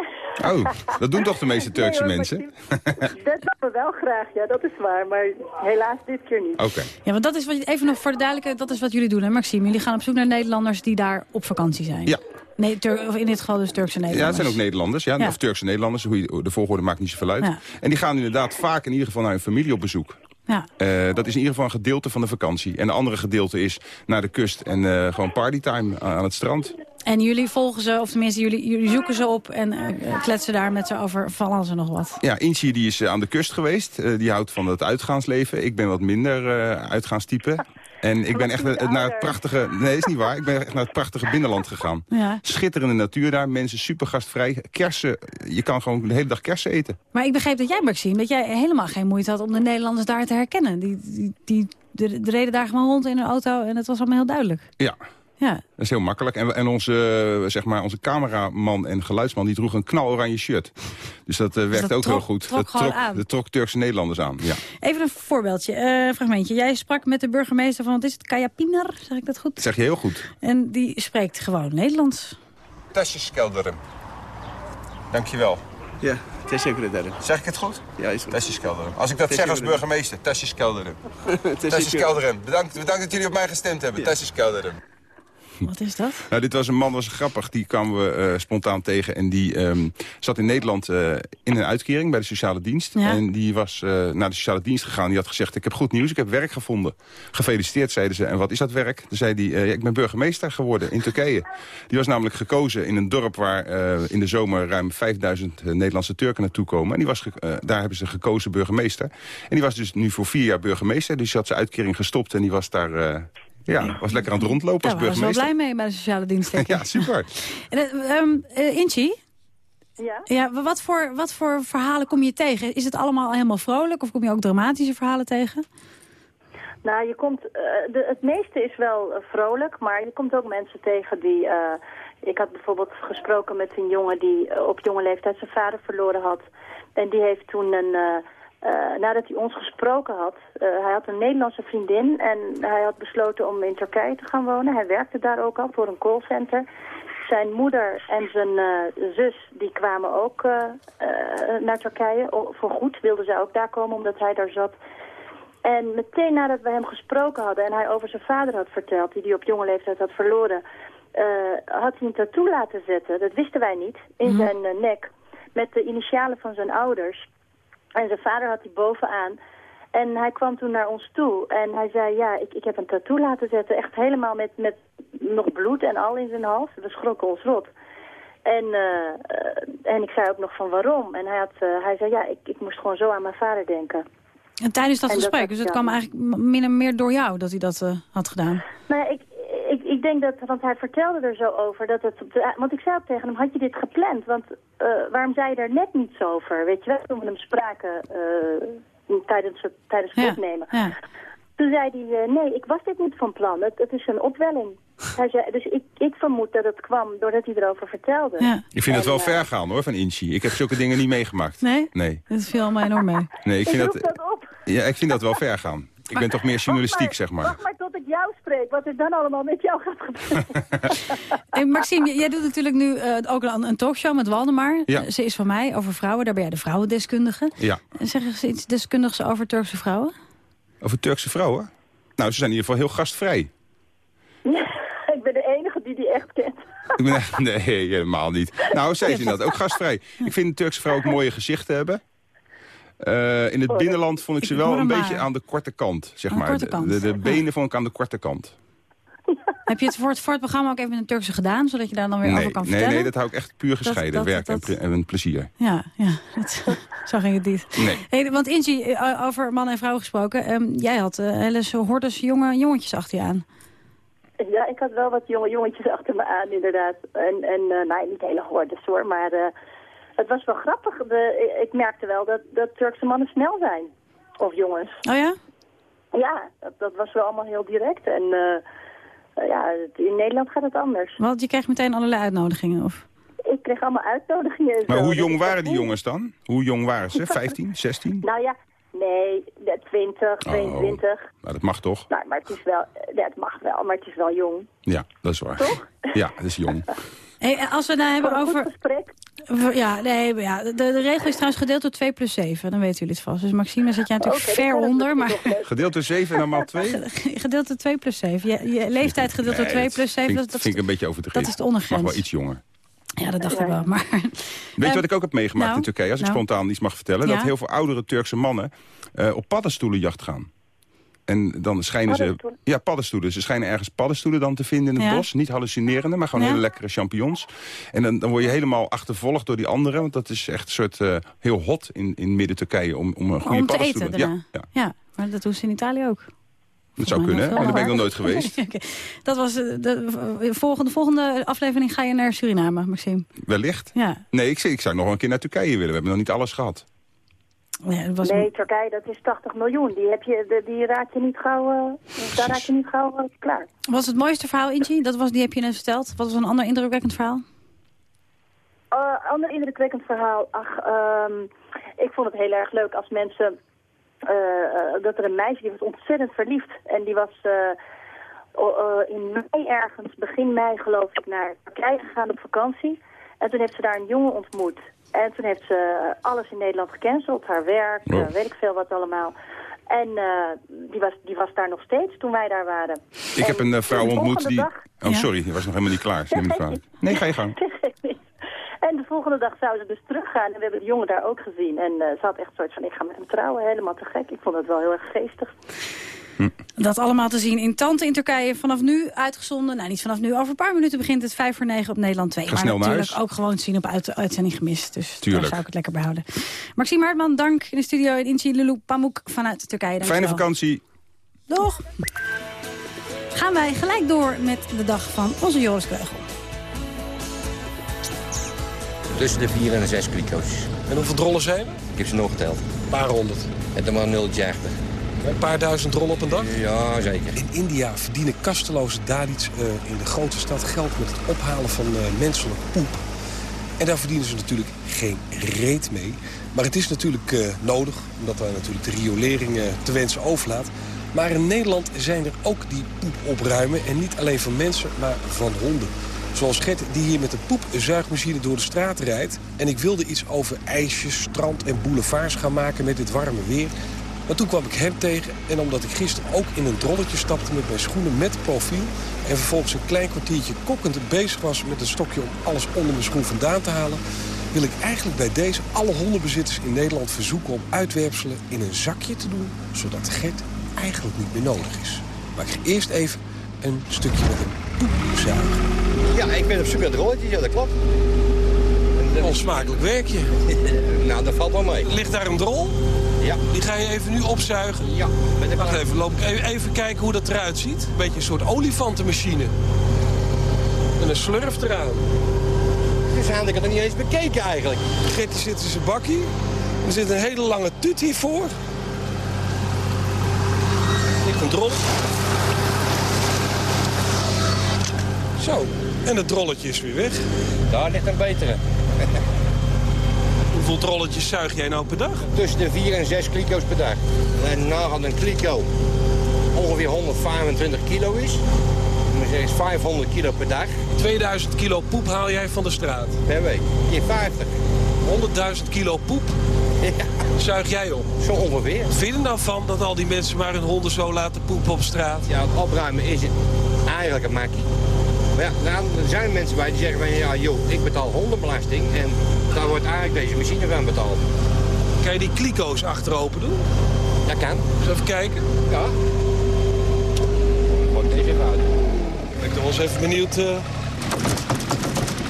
[SPEAKER 9] Oh, dat doen toch de meeste Turkse
[SPEAKER 27] Nee, hoor,
[SPEAKER 9] mensen?
[SPEAKER 27] Dat doen we wel graag, ja, dat is waar. Maar helaas dit keer niet.
[SPEAKER 9] Oké.
[SPEAKER 18] Ja, want dat is wat, even nog voor de duidelijkheid, dat is wat jullie doen, hè Maxime? Jullie gaan op zoek naar Nederlanders die daar op vakantie zijn.
[SPEAKER 9] Ja.
[SPEAKER 18] Nee, Tur- of in dit geval dus Turkse
[SPEAKER 9] Ja, het
[SPEAKER 18] Nederlanders.
[SPEAKER 9] zijn ook Nederlanders, ja,
[SPEAKER 18] Ja.
[SPEAKER 9] of Turkse Nederlanders. Hoe je- De volgorde maakt niet zoveel uit.
[SPEAKER 18] Ja.
[SPEAKER 9] En die gaan inderdaad vaak in ieder geval naar hun familie op bezoek.
[SPEAKER 18] Ja.
[SPEAKER 9] Eh, dat is in ieder geval een gedeelte van de vakantie. En de andere gedeelte is naar de kust en eh, gewoon partytime aan aan het strand.
[SPEAKER 18] En jullie volgen ze, of tenminste jullie, jullie zoeken ze op en eh, kletsen daar met ze over van alles en nog wat.
[SPEAKER 9] Ja, Inchi die is eh, aan de kust geweest. Eh, die houdt van het uitgaansleven. Ik ben wat minder eh, uitgaanstype. En ik ben echt naar het prachtige... Nee, is niet waar. Ik ben echt naar het prachtige binnenland gegaan.
[SPEAKER 18] Ja.
[SPEAKER 9] Schitterende natuur daar. Mensen super gastvrij. Kersen. Je kan gewoon de hele dag kersen eten.
[SPEAKER 18] Maar ik begreep dat jij, Maxime, dat jij helemaal geen moeite had om de Nederlanders daar te herkennen. Die, die, die, de, de reden daar gewoon rond in een auto en het was allemaal heel duidelijk.
[SPEAKER 9] Ja,
[SPEAKER 18] Ja.
[SPEAKER 9] dat is heel makkelijk. En, en onze, eh, zeg maar, onze cameraman en geluidsman die droeg een knaloranje shirt. Dus dat eh, werkt
[SPEAKER 18] dat
[SPEAKER 9] ook
[SPEAKER 18] trok-
[SPEAKER 9] heel goed.
[SPEAKER 18] trok
[SPEAKER 9] dat trok,
[SPEAKER 18] aan.
[SPEAKER 9] dat trok Turkse Nederlanders aan. Ja.
[SPEAKER 18] Even een voorbeeldje, eh fragmentje. Jij sprak met de burgemeester van, wat is het, Kayapiner, zeg ik dat goed?
[SPEAKER 9] Dat zeg je heel goed.
[SPEAKER 18] En die spreekt gewoon Nederlands.
[SPEAKER 9] Tasjeskelderim. Dankjewel.
[SPEAKER 28] Ja, ederim.
[SPEAKER 9] Zeg ik het goed?
[SPEAKER 28] Ja, is goed.
[SPEAKER 9] Tasjeskelderim. Als ik dat zeg als burgemeester, Tasjeskelderim.
[SPEAKER 28] Teşekkür.
[SPEAKER 9] Tasjeskelderim. Bedankt, bedankt dat jullie op mij gestemd hebben. Tasjeskelderim.
[SPEAKER 18] Wat is dat?
[SPEAKER 9] Nou, dit was een man, was grappig. Die kwamen we eh, spontaan tegen. En die ehm, zat in Nederland eh, in een uitkering bij de sociale dienst.
[SPEAKER 18] Ja.
[SPEAKER 9] En die was eh, naar de sociale dienst gegaan. Die had gezegd, ik heb goed nieuws, ik heb werk gevonden. Gefeliciteerd, zeiden ze. En wat is dat werk? Toen zei hij, ik ben burgemeester geworden in Turkije. Die was namelijk gekozen in een dorp waar in de zomer ruim 5000 eh, Nederlandse Turken naartoe komen. En die was daar hebben ze gekozen burgemeester. En die was dus nu voor vier jaar burgemeester. Dus had zijn uitkering gestopt en die was daar... ja, was lekker aan het rondlopen
[SPEAKER 18] Daar
[SPEAKER 9] als
[SPEAKER 18] waren ze wel
[SPEAKER 9] burgemeester.
[SPEAKER 18] blij mee bij de sociale dienst. denk ik.
[SPEAKER 9] Ja, super.
[SPEAKER 18] En, eh, ehm, eh, Inchi?
[SPEAKER 27] Ja?
[SPEAKER 18] Ja, wa- wat voor, wat voor verhalen kom je tegen? Is het allemaal helemaal vrolijk of kom je ook dramatische verhalen tegen?
[SPEAKER 27] Nou, je komt, eh, de, het meeste is wel vrolijk, maar je komt ook mensen tegen die... eh, ik had bijvoorbeeld gesproken met een jongen die op jonge leeftijd zijn vader verloren had. En die heeft toen een... eh, nadat hij ons gesproken had, eh, hij had een Nederlandse vriendin en hij had besloten om in Turkije te gaan wonen. Hij werkte daar ook al voor een callcenter. Zijn moeder en zijn eh, zus die kwamen ook naar Turkije. O- voor goed wilden zij ook daar komen omdat hij daar zat. En meteen nadat we hem gesproken hadden en hij over zijn vader had verteld... die hij op jonge leeftijd had verloren... had hij een tattoo laten zetten, dat wisten wij niet, in zijn eh, nek... met de initialen van zijn ouders. En zijn vader had hij bovenaan. En hij kwam toen naar ons toe en hij zei... ja, ik, ik heb een tattoo laten zetten, echt helemaal met, met nog bloed en al in zijn hals. We schrokken ons rot. En, eh, eh, en ik zei ook nog van waarom. En hij, had, eh, hij zei, ja, ik, ik moest gewoon zo aan mijn vader denken.
[SPEAKER 18] En tijdens dat
[SPEAKER 27] En
[SPEAKER 18] gesprek, dus het kwam eigenlijk min en meer door jou dat hij dat had gedaan.
[SPEAKER 27] Nou ja, ik, ik, ik denk dat, want hij vertelde er zo over, dat het, want ik zei ook tegen hem, had je dit gepland? Want eh, waarom zei je er net niets over? Weet je wel, toen we hem spraken eh, tijdens het, tijdens het
[SPEAKER 18] Ja,
[SPEAKER 27] opnemen.
[SPEAKER 18] ja.
[SPEAKER 27] Toen zei hij, eh, nee, ik was dit niet van plan. Het, het is een opwelling. Hij zei, dus ik, ik vermoed dat het kwam doordat hij erover vertelde.
[SPEAKER 9] Ik vind het wel ver gaan hoor, van Inchi. Ik heb zulke dingen niet meegemaakt.
[SPEAKER 18] Nee?
[SPEAKER 9] Nee.
[SPEAKER 18] Dat viel allemaal enorm mee.
[SPEAKER 9] Nee, ik vind dat,
[SPEAKER 27] roep dat op.
[SPEAKER 9] ja, ik vind dat wel ver gaan. Ik ben toch meer journalistiek, zeg maar.
[SPEAKER 27] Wacht maar tot ik jou spreek, wat er dan allemaal met jou gaat gebeuren.
[SPEAKER 18] Hey, Maxime, jij doet natuurlijk nu eh, ook een, een talkshow met Waldemar.
[SPEAKER 9] Ja.
[SPEAKER 18] Ze is van mij, over vrouwen. Daar ben jij de vrouwendeskundige.
[SPEAKER 9] Ja.
[SPEAKER 18] En Zeggen ze iets deskundigs over Turkse vrouwen?
[SPEAKER 9] Over Turkse vrouwen? Nou, ze zijn in ieder geval heel gastvrij.
[SPEAKER 27] ik ben de enige die die echt kent.
[SPEAKER 9] Ik ben echt- nee, helemaal niet. Nou, zij is inderdaad ook gastvrij. Ik vind de Turkse vrouwen ook mooie gezichten hebben. Eh, in het binnenland vond ik ze
[SPEAKER 27] Ik
[SPEAKER 9] wel een beetje
[SPEAKER 27] maar.
[SPEAKER 9] aan de korte kant, zeg
[SPEAKER 27] Aan
[SPEAKER 9] maar. De-
[SPEAKER 27] kant,
[SPEAKER 9] De, de
[SPEAKER 27] ja.
[SPEAKER 9] benen vond ik aan de korte kant.
[SPEAKER 18] Heb je het voor het, voor het programma ook even in het Turkse gedaan, zodat je daar dan weer
[SPEAKER 9] Nee,
[SPEAKER 18] over kan
[SPEAKER 9] nee,
[SPEAKER 18] vertellen?
[SPEAKER 9] nee, dat hou ik echt puur gescheiden.
[SPEAKER 18] dat-
[SPEAKER 9] werk
[SPEAKER 18] dat-
[SPEAKER 9] en en plezier.
[SPEAKER 18] Ja, ja dat, zo ging het niet.
[SPEAKER 9] Nee.
[SPEAKER 18] Hey, want Ingie, eh, over man en vrouw gesproken. ehm, jij had eh hele zo hordes jonge jongetjes achter je aan.
[SPEAKER 27] Ja, ik had wel wat jonge jongetjes achter me aan, inderdaad. En, en uh, nou, niet hele hordes hoor, maar uh, het was wel grappig. De, ik merkte wel dat, dat Turkse mannen snel zijn. Of jongens.
[SPEAKER 18] Oh ja?
[SPEAKER 27] Ja, dat, dat was wel allemaal heel direct. En uh, ja, in Nederland gaat het anders.
[SPEAKER 18] Want je kreeg meteen allerlei uitnodigingen, of?
[SPEAKER 27] Ik kreeg allemaal uitnodigingen.
[SPEAKER 9] Maar
[SPEAKER 27] zo.
[SPEAKER 9] hoe jong waren die jongens dan? Hoe jong waren ze? 15, 16?
[SPEAKER 27] Nou ja, nee, 20, 22.
[SPEAKER 9] Oh, nou, dat mag toch?
[SPEAKER 27] Nou, maar het is wel, het mag wel, maar het is wel jong.
[SPEAKER 9] Ja, dat is waar.
[SPEAKER 27] Toch?
[SPEAKER 9] Ja, dat is jong.
[SPEAKER 18] Hey, als we het nou hebben over...
[SPEAKER 27] gesprek.
[SPEAKER 18] Ja, nee, maar ja de, de regel is trouwens gedeeld door 2 plus 7. Dan weten jullie het vast. Dus Maxime zit jij natuurlijk
[SPEAKER 27] Oké,
[SPEAKER 18] ver
[SPEAKER 27] dat kan
[SPEAKER 18] onder. Maar
[SPEAKER 9] Gedeeld door 7 en maal 2?
[SPEAKER 18] gedeeld door 2 plus 7. Je, je leeftijd gedeeld door 2 plus 7.
[SPEAKER 9] Vind,
[SPEAKER 18] Dat, dat,
[SPEAKER 9] vind ik een beetje overdreven.
[SPEAKER 18] dat is de ondergrens.
[SPEAKER 9] Mag wel iets jonger.
[SPEAKER 18] Ja, dat dacht ik wel. Maar,
[SPEAKER 9] Weet je wat ik ook heb meegemaakt
[SPEAKER 18] nou,
[SPEAKER 9] in Turkije? Als ik
[SPEAKER 18] nou.
[SPEAKER 9] spontaan iets mag vertellen.
[SPEAKER 18] Ja.
[SPEAKER 9] Dat heel veel oudere Turkse mannen uh, op paddenstoelenjacht gaan. En dan schijnen ze... Ja, paddenstoelen. Ze schijnen ergens paddenstoelen dan te vinden in het
[SPEAKER 18] Ja.
[SPEAKER 9] bos. Niet hallucinerende, maar gewoon
[SPEAKER 18] Ja.
[SPEAKER 9] hele lekkere champignons. En dan, dan word je helemaal achtervolgd door die anderen. Want dat is echt een soort uh, heel hot in, in midden-Turkije om, om een goede
[SPEAKER 18] om te
[SPEAKER 9] paddenstoelen...
[SPEAKER 18] eten daarna.
[SPEAKER 9] ja, ja,
[SPEAKER 18] Ja, maar dat doen ze in Italië ook.
[SPEAKER 9] Dat zou kunnen, maar daar ben ik nog nooit geweest.
[SPEAKER 18] Dat was eh, de eh, volgende, volgende aflevering ga je naar Suriname, Maxime.
[SPEAKER 9] Wellicht.
[SPEAKER 18] Ja,
[SPEAKER 9] Nee, ik, ik zou nog een keer naar Turkije willen. We hebben nog niet alles gehad.
[SPEAKER 18] ja was
[SPEAKER 27] Nee, Turkije, dat is 80 miljoen. Die, heb je, die raak je niet gauw, eh, daar raak je niet gauw eh, klaar.
[SPEAKER 18] Wat was het mooiste verhaal, Inchi? Dat was, die heb je net verteld. Wat was een ander indrukwekkend verhaal?
[SPEAKER 27] Uh, ander indrukwekkend verhaal. Ach, ehm, ik vond het heel erg leuk als mensen... eh, eh, dat er een meisje, die was ontzettend verliefd. En die was eh, eh, in mei ergens, begin mei geloof ik, naar Turkije gegaan op vakantie. En toen heeft ze daar een jongen ontmoet. En toen heeft ze alles in Nederland gecanceld. Haar werk,
[SPEAKER 9] Oh.
[SPEAKER 27] weet ik veel wat allemaal. En eh, die, was, die was daar nog steeds toen wij daar waren.
[SPEAKER 9] Ik heb
[SPEAKER 27] En
[SPEAKER 9] een uh, vrouw ontmoet die...
[SPEAKER 27] dag-
[SPEAKER 9] Oh, sorry, die was nog helemaal niet klaar. Nee, ga je gang.
[SPEAKER 27] En de volgende dag zou ze dus teruggaan. En we hebben de jongen daar ook gezien. En eh, ze had echt een soort van, ik ga met hem trouwen. Helemaal te gek. Ik vond het wel heel erg geestig.
[SPEAKER 18] Dat allemaal te zien in Tante in Turkije. Vanaf nu uitgezonden. Nou, niet vanaf nu. Over een paar minuten begint het 5 voor 9 op Nederland 2.
[SPEAKER 9] Ga
[SPEAKER 18] maar
[SPEAKER 9] snel naar
[SPEAKER 18] natuurlijk
[SPEAKER 9] huis.
[SPEAKER 18] ook gewoon te zien op uit, uitzending gemist. Dus
[SPEAKER 9] Tuurlijk.
[SPEAKER 18] daar zou ik het lekker behouden. Maxime Hartman, dank in de studio. En Inci Lulu Pamuk vanuit Turkije.
[SPEAKER 9] Fijne vakantie.
[SPEAKER 18] Doeg! Gaan wij gelijk door met de dag van onze Joris Kreugel.
[SPEAKER 29] Tussen de 4 en de 6 kliko's.
[SPEAKER 19] En hoeveel drollen zijn er?
[SPEAKER 29] Ik heb ze nog geteld.
[SPEAKER 19] Een paar honderd.
[SPEAKER 29] En dan maar 080.
[SPEAKER 19] Een paar duizend rollen op een dag?
[SPEAKER 29] Ja, zeker.
[SPEAKER 19] In India verdienen kasteloze Dalits eh, in de grote stad geld met het ophalen van eh, menselijke poep. En daar verdienen ze natuurlijk geen reet mee. Maar het is natuurlijk eh, nodig, omdat daar natuurlijk de riolering eh, te wensen overlaat. Maar in Nederland zijn er ook die poep opruimen. En niet alleen van mensen, maar van honden. Zoals Gert, die hier met een poepzuigmachine door de straat rijdt. En ik wilde iets over ijsjes, strand en boulevards gaan maken met dit warme weer. Maar toen kwam ik hem tegen en omdat ik gisteren ook in een drolletje stapte met mijn schoenen met profiel... en vervolgens een klein kwartiertje kokkend bezig was met een stokje om alles onder mijn schoen vandaan te halen... wil ik eigenlijk bij deze alle hondenbezitters in Nederland verzoeken om uitwerpselen in een zakje te doen... zodat Gert eigenlijk niet meer nodig is. Maar ik ga eerst even een stukje met een poepzuiger.
[SPEAKER 29] Ja, ik ben op zoek naar drolletjes, ja, dat klopt.
[SPEAKER 19] Onsmakelijk werkje.
[SPEAKER 29] nou, dat valt wel mee.
[SPEAKER 19] Ligt daar een drol?
[SPEAKER 29] Ja.
[SPEAKER 19] Die ga je even nu opzuigen?
[SPEAKER 29] Ja.
[SPEAKER 19] Wacht even, loop ik even, even kijken hoe dat eruit ziet. Een beetje een soort olifantenmachine. En een slurf eraan.
[SPEAKER 29] Dus had ik het nog niet eens bekeken eigenlijk.
[SPEAKER 19] Gertie zit in zijn bakkie. Er zit een hele lange tut hiervoor. Ligt een drol. Zo, en het drolletje is weer weg.
[SPEAKER 29] Daar ligt een betere.
[SPEAKER 19] Hoeveel drolletjes zuig jij nou per dag?
[SPEAKER 29] Tussen de 4 en 6 kliko's per dag. En nou had een kliko ongeveer 125 kilo is. Dan zeggen 500 kilo per dag
[SPEAKER 19] 2000 kilo poep haal jij van de straat.
[SPEAKER 29] per week. Keer 50.
[SPEAKER 19] 100.000 kilo poep
[SPEAKER 29] Ja,
[SPEAKER 19] zuig jij op.
[SPEAKER 29] zo ongeveer.
[SPEAKER 19] Vind je er nou van dat al die mensen maar hun honden zo laten poepen op straat?
[SPEAKER 29] Ja, het opruimen is het eigenlijk een makkie. Maar ja, nou, er zijn mensen bij die zeggen van ja joh, ik betaal hondenbelasting en daar wordt eigenlijk deze machine van betaald.
[SPEAKER 19] Kan je die kliko's achter open doen?
[SPEAKER 29] Dat kan.
[SPEAKER 19] Eens even kijken.
[SPEAKER 29] Ja. Ik deze even uit.
[SPEAKER 19] Ik ben wel eens even benieuwd... Uh...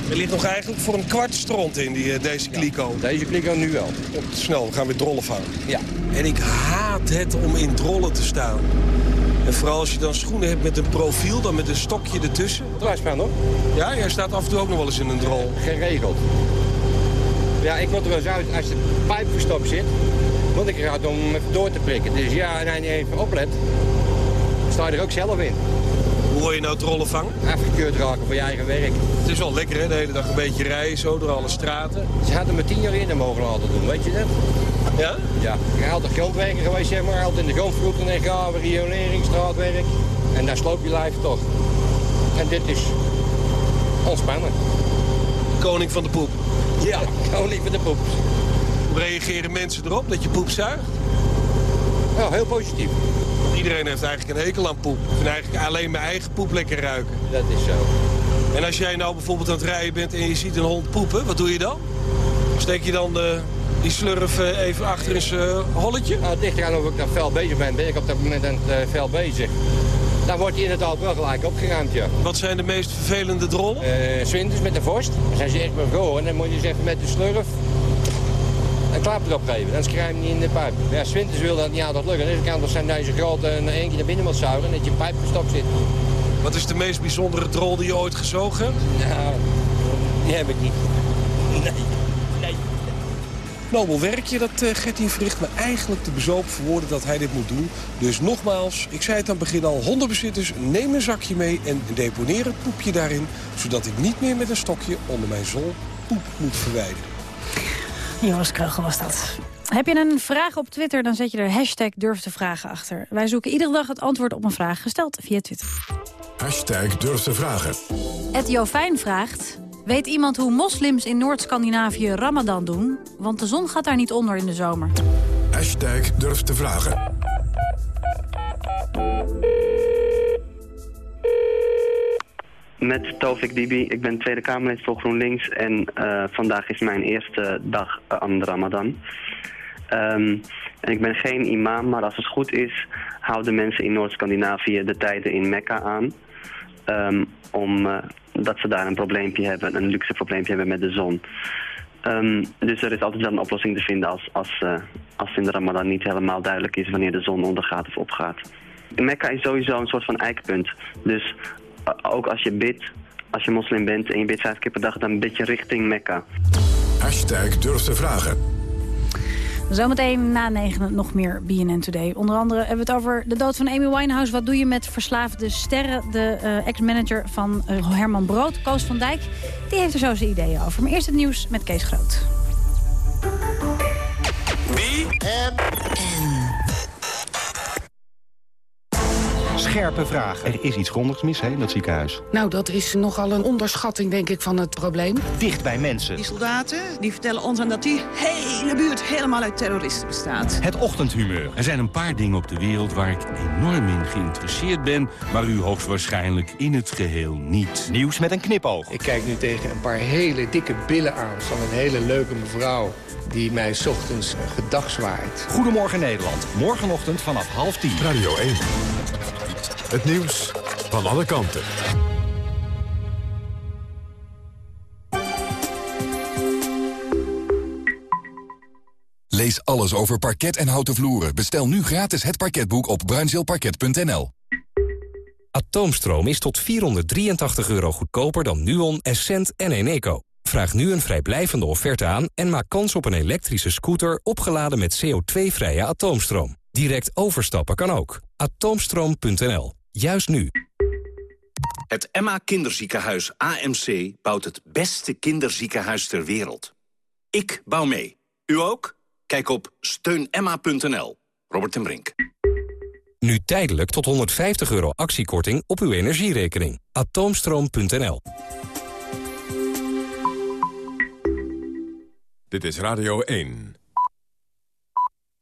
[SPEAKER 19] Er ligt nog eigenlijk voor een kwart stront in, die, uh, deze kliko.
[SPEAKER 29] deze kliko nu wel.
[SPEAKER 19] snel, we gaan weer drollen vangen.
[SPEAKER 29] Ja.
[SPEAKER 19] En ik haat het om in drollen te staan. En vooral als je dan schoenen hebt met een profiel, dan met een stokje ertussen.
[SPEAKER 29] Dwarspan, hoor.
[SPEAKER 19] Ja, jij staat af en toe ook nog wel eens in een drol.
[SPEAKER 29] Geregeld. Ja, ik word er wel eens uit als de pijp verstopt zit. Want ik ga om even door te prikken. Dus ja, en hij niet even oplet, sta je er ook zelf in.
[SPEAKER 19] Hoe wil je nou trollen vangen?
[SPEAKER 29] Afgekeurd raken voor je eigen werk.
[SPEAKER 19] Het is wel lekker hè, de hele dag een beetje rijden zo door alle straten.
[SPEAKER 29] Ze hadden me tien jaar in mogen laten doen, weet je dat?
[SPEAKER 19] Ja?
[SPEAKER 29] Ja. Ik ben altijd grondwerker geweest, zeg maar. Altijd in de grondvloed en gaven, riolering, straatwerk. En daar sloop je lijf toch. En dit is ontspannen.
[SPEAKER 19] Koning van de poep.
[SPEAKER 29] Ja, koning van de poep.
[SPEAKER 19] Hoe reageren mensen erop dat je poep zuigt?
[SPEAKER 29] Ja, heel positief.
[SPEAKER 19] Iedereen heeft eigenlijk een hekel aan poep. Ik vind eigenlijk alleen mijn eigen poep lekker ruiken.
[SPEAKER 29] Dat is zo.
[SPEAKER 19] En als jij nou bijvoorbeeld aan het rijden bent en je ziet een hond poepen, wat doe je dan? Steek je dan de, die slurf eh, even achter in zijn holletje?
[SPEAKER 29] Nou, dichter aan of ik naar vel bezig ben, ben ik op dat moment aan het vel bezig. Dan wordt hij inderdaad wel gelijk opgeruimd, ja.
[SPEAKER 19] Wat zijn de meest vervelende drollen?
[SPEAKER 29] Uh, Swinters met de vorst. Dan zijn ze echt begonnen. En dan moet je ze even met de slurf een klap erop geven. Dan schrijf je niet in de pijp. Ja, Swinters wil dat niet altijd lukken. Dus kan toch zijn dat je groot en één keer naar binnen moet zuigen en dat je pijp gestopt zit.
[SPEAKER 19] Wat is de meest bijzondere drol die je ooit gezogen hebt?
[SPEAKER 29] Nou, die heb ik niet.
[SPEAKER 19] Nobel werkje dat uh, Gertien verricht, maar eigenlijk te bezopen voor woorden dat hij dit moet doen. Dus nogmaals, ik zei het aan het begin al, hondenbezitters, neem een zakje mee en deponeer het poepje daarin, zodat ik niet meer met een stokje onder mijn zol poep moet verwijderen.
[SPEAKER 18] Joris Kreugel was dat. Heb je een vraag op Twitter, dan zet je er hashtag durf te vragen achter. Wij zoeken iedere dag het antwoord op een vraag gesteld via Twitter.
[SPEAKER 6] Hashtag durf te vragen.
[SPEAKER 18] Ed Jovijn vraagt... Weet iemand hoe moslims in Noord-Scandinavië Ramadan doen? Want de zon gaat daar niet onder in de zomer.
[SPEAKER 6] Hashtag durf te vragen.
[SPEAKER 21] Met Tovik Dibi. Ik ben Tweede Kamerlid voor GroenLinks en uh, vandaag is mijn eerste dag aan de Ramadan. Um, en ik ben geen imam, maar als het goed is, houden mensen in Noord-Scandinavië de tijden in Mekka aan. Um, omdat uh, ze daar een probleempje hebben, een luxe probleempje hebben met de zon. Um, dus er is altijd wel een oplossing te vinden als, als, uh, als in de Ramadan niet helemaal duidelijk is wanneer de zon ondergaat of opgaat. Mekka is sowieso een soort van eikpunt. Dus ook als je bidt, als je moslim bent en je bidt vijf keer per dag, dan bid je richting Mekka.
[SPEAKER 6] Durf te vragen.
[SPEAKER 18] Zometeen na negen nog meer BNN Today. Onder andere hebben we het over de dood van Amy Winehouse. Wat doe je met verslaafde sterren? De uh, ex-manager van uh, Herman Brood, Koos van Dijk, die heeft er zo zijn ideeën over. Maar eerst het nieuws met Kees Groot.
[SPEAKER 30] BNN. Scherpe vragen.
[SPEAKER 31] Er is iets grondigs mis hè, in dat ziekenhuis.
[SPEAKER 32] Nou, dat is nogal een onderschatting, denk ik, van het probleem.
[SPEAKER 31] Dicht bij mensen.
[SPEAKER 33] Die soldaten die vertellen ons aan dat die hele buurt helemaal uit terroristen bestaat.
[SPEAKER 31] Het ochtendhumeur.
[SPEAKER 34] Er zijn een paar dingen op de wereld waar ik enorm in geïnteresseerd ben... maar u hoogstwaarschijnlijk in het geheel niet.
[SPEAKER 31] Nieuws met een knipoog.
[SPEAKER 35] Ik kijk nu tegen een paar hele dikke billen aan van een hele leuke mevrouw die mij s ochtends gedag zwaait.
[SPEAKER 31] Goedemorgen Nederland. Morgenochtend vanaf half tien.
[SPEAKER 6] Radio 1. Het nieuws van alle kanten.
[SPEAKER 36] Lees alles over parket en houten vloeren. Bestel nu gratis het parketboek op bruinzeelparket.nl.
[SPEAKER 37] Atoomstroom is tot 483 euro goedkoper dan Nuon, Essent en Eneco. Vraag nu een vrijblijvende offerte aan en maak kans op een elektrische scooter opgeladen met CO2-vrije atoomstroom. Direct overstappen kan ook. Atoomstroom.nl. Juist nu.
[SPEAKER 38] Het Emma Kinderziekenhuis AMC bouwt het beste kinderziekenhuis ter wereld. Ik bouw mee. U ook? Kijk op steunemma.nl. Robert ten Brink.
[SPEAKER 37] Nu tijdelijk tot 150 euro actiekorting op uw energierekening. Atoomstroom.nl.
[SPEAKER 6] Dit is Radio 1.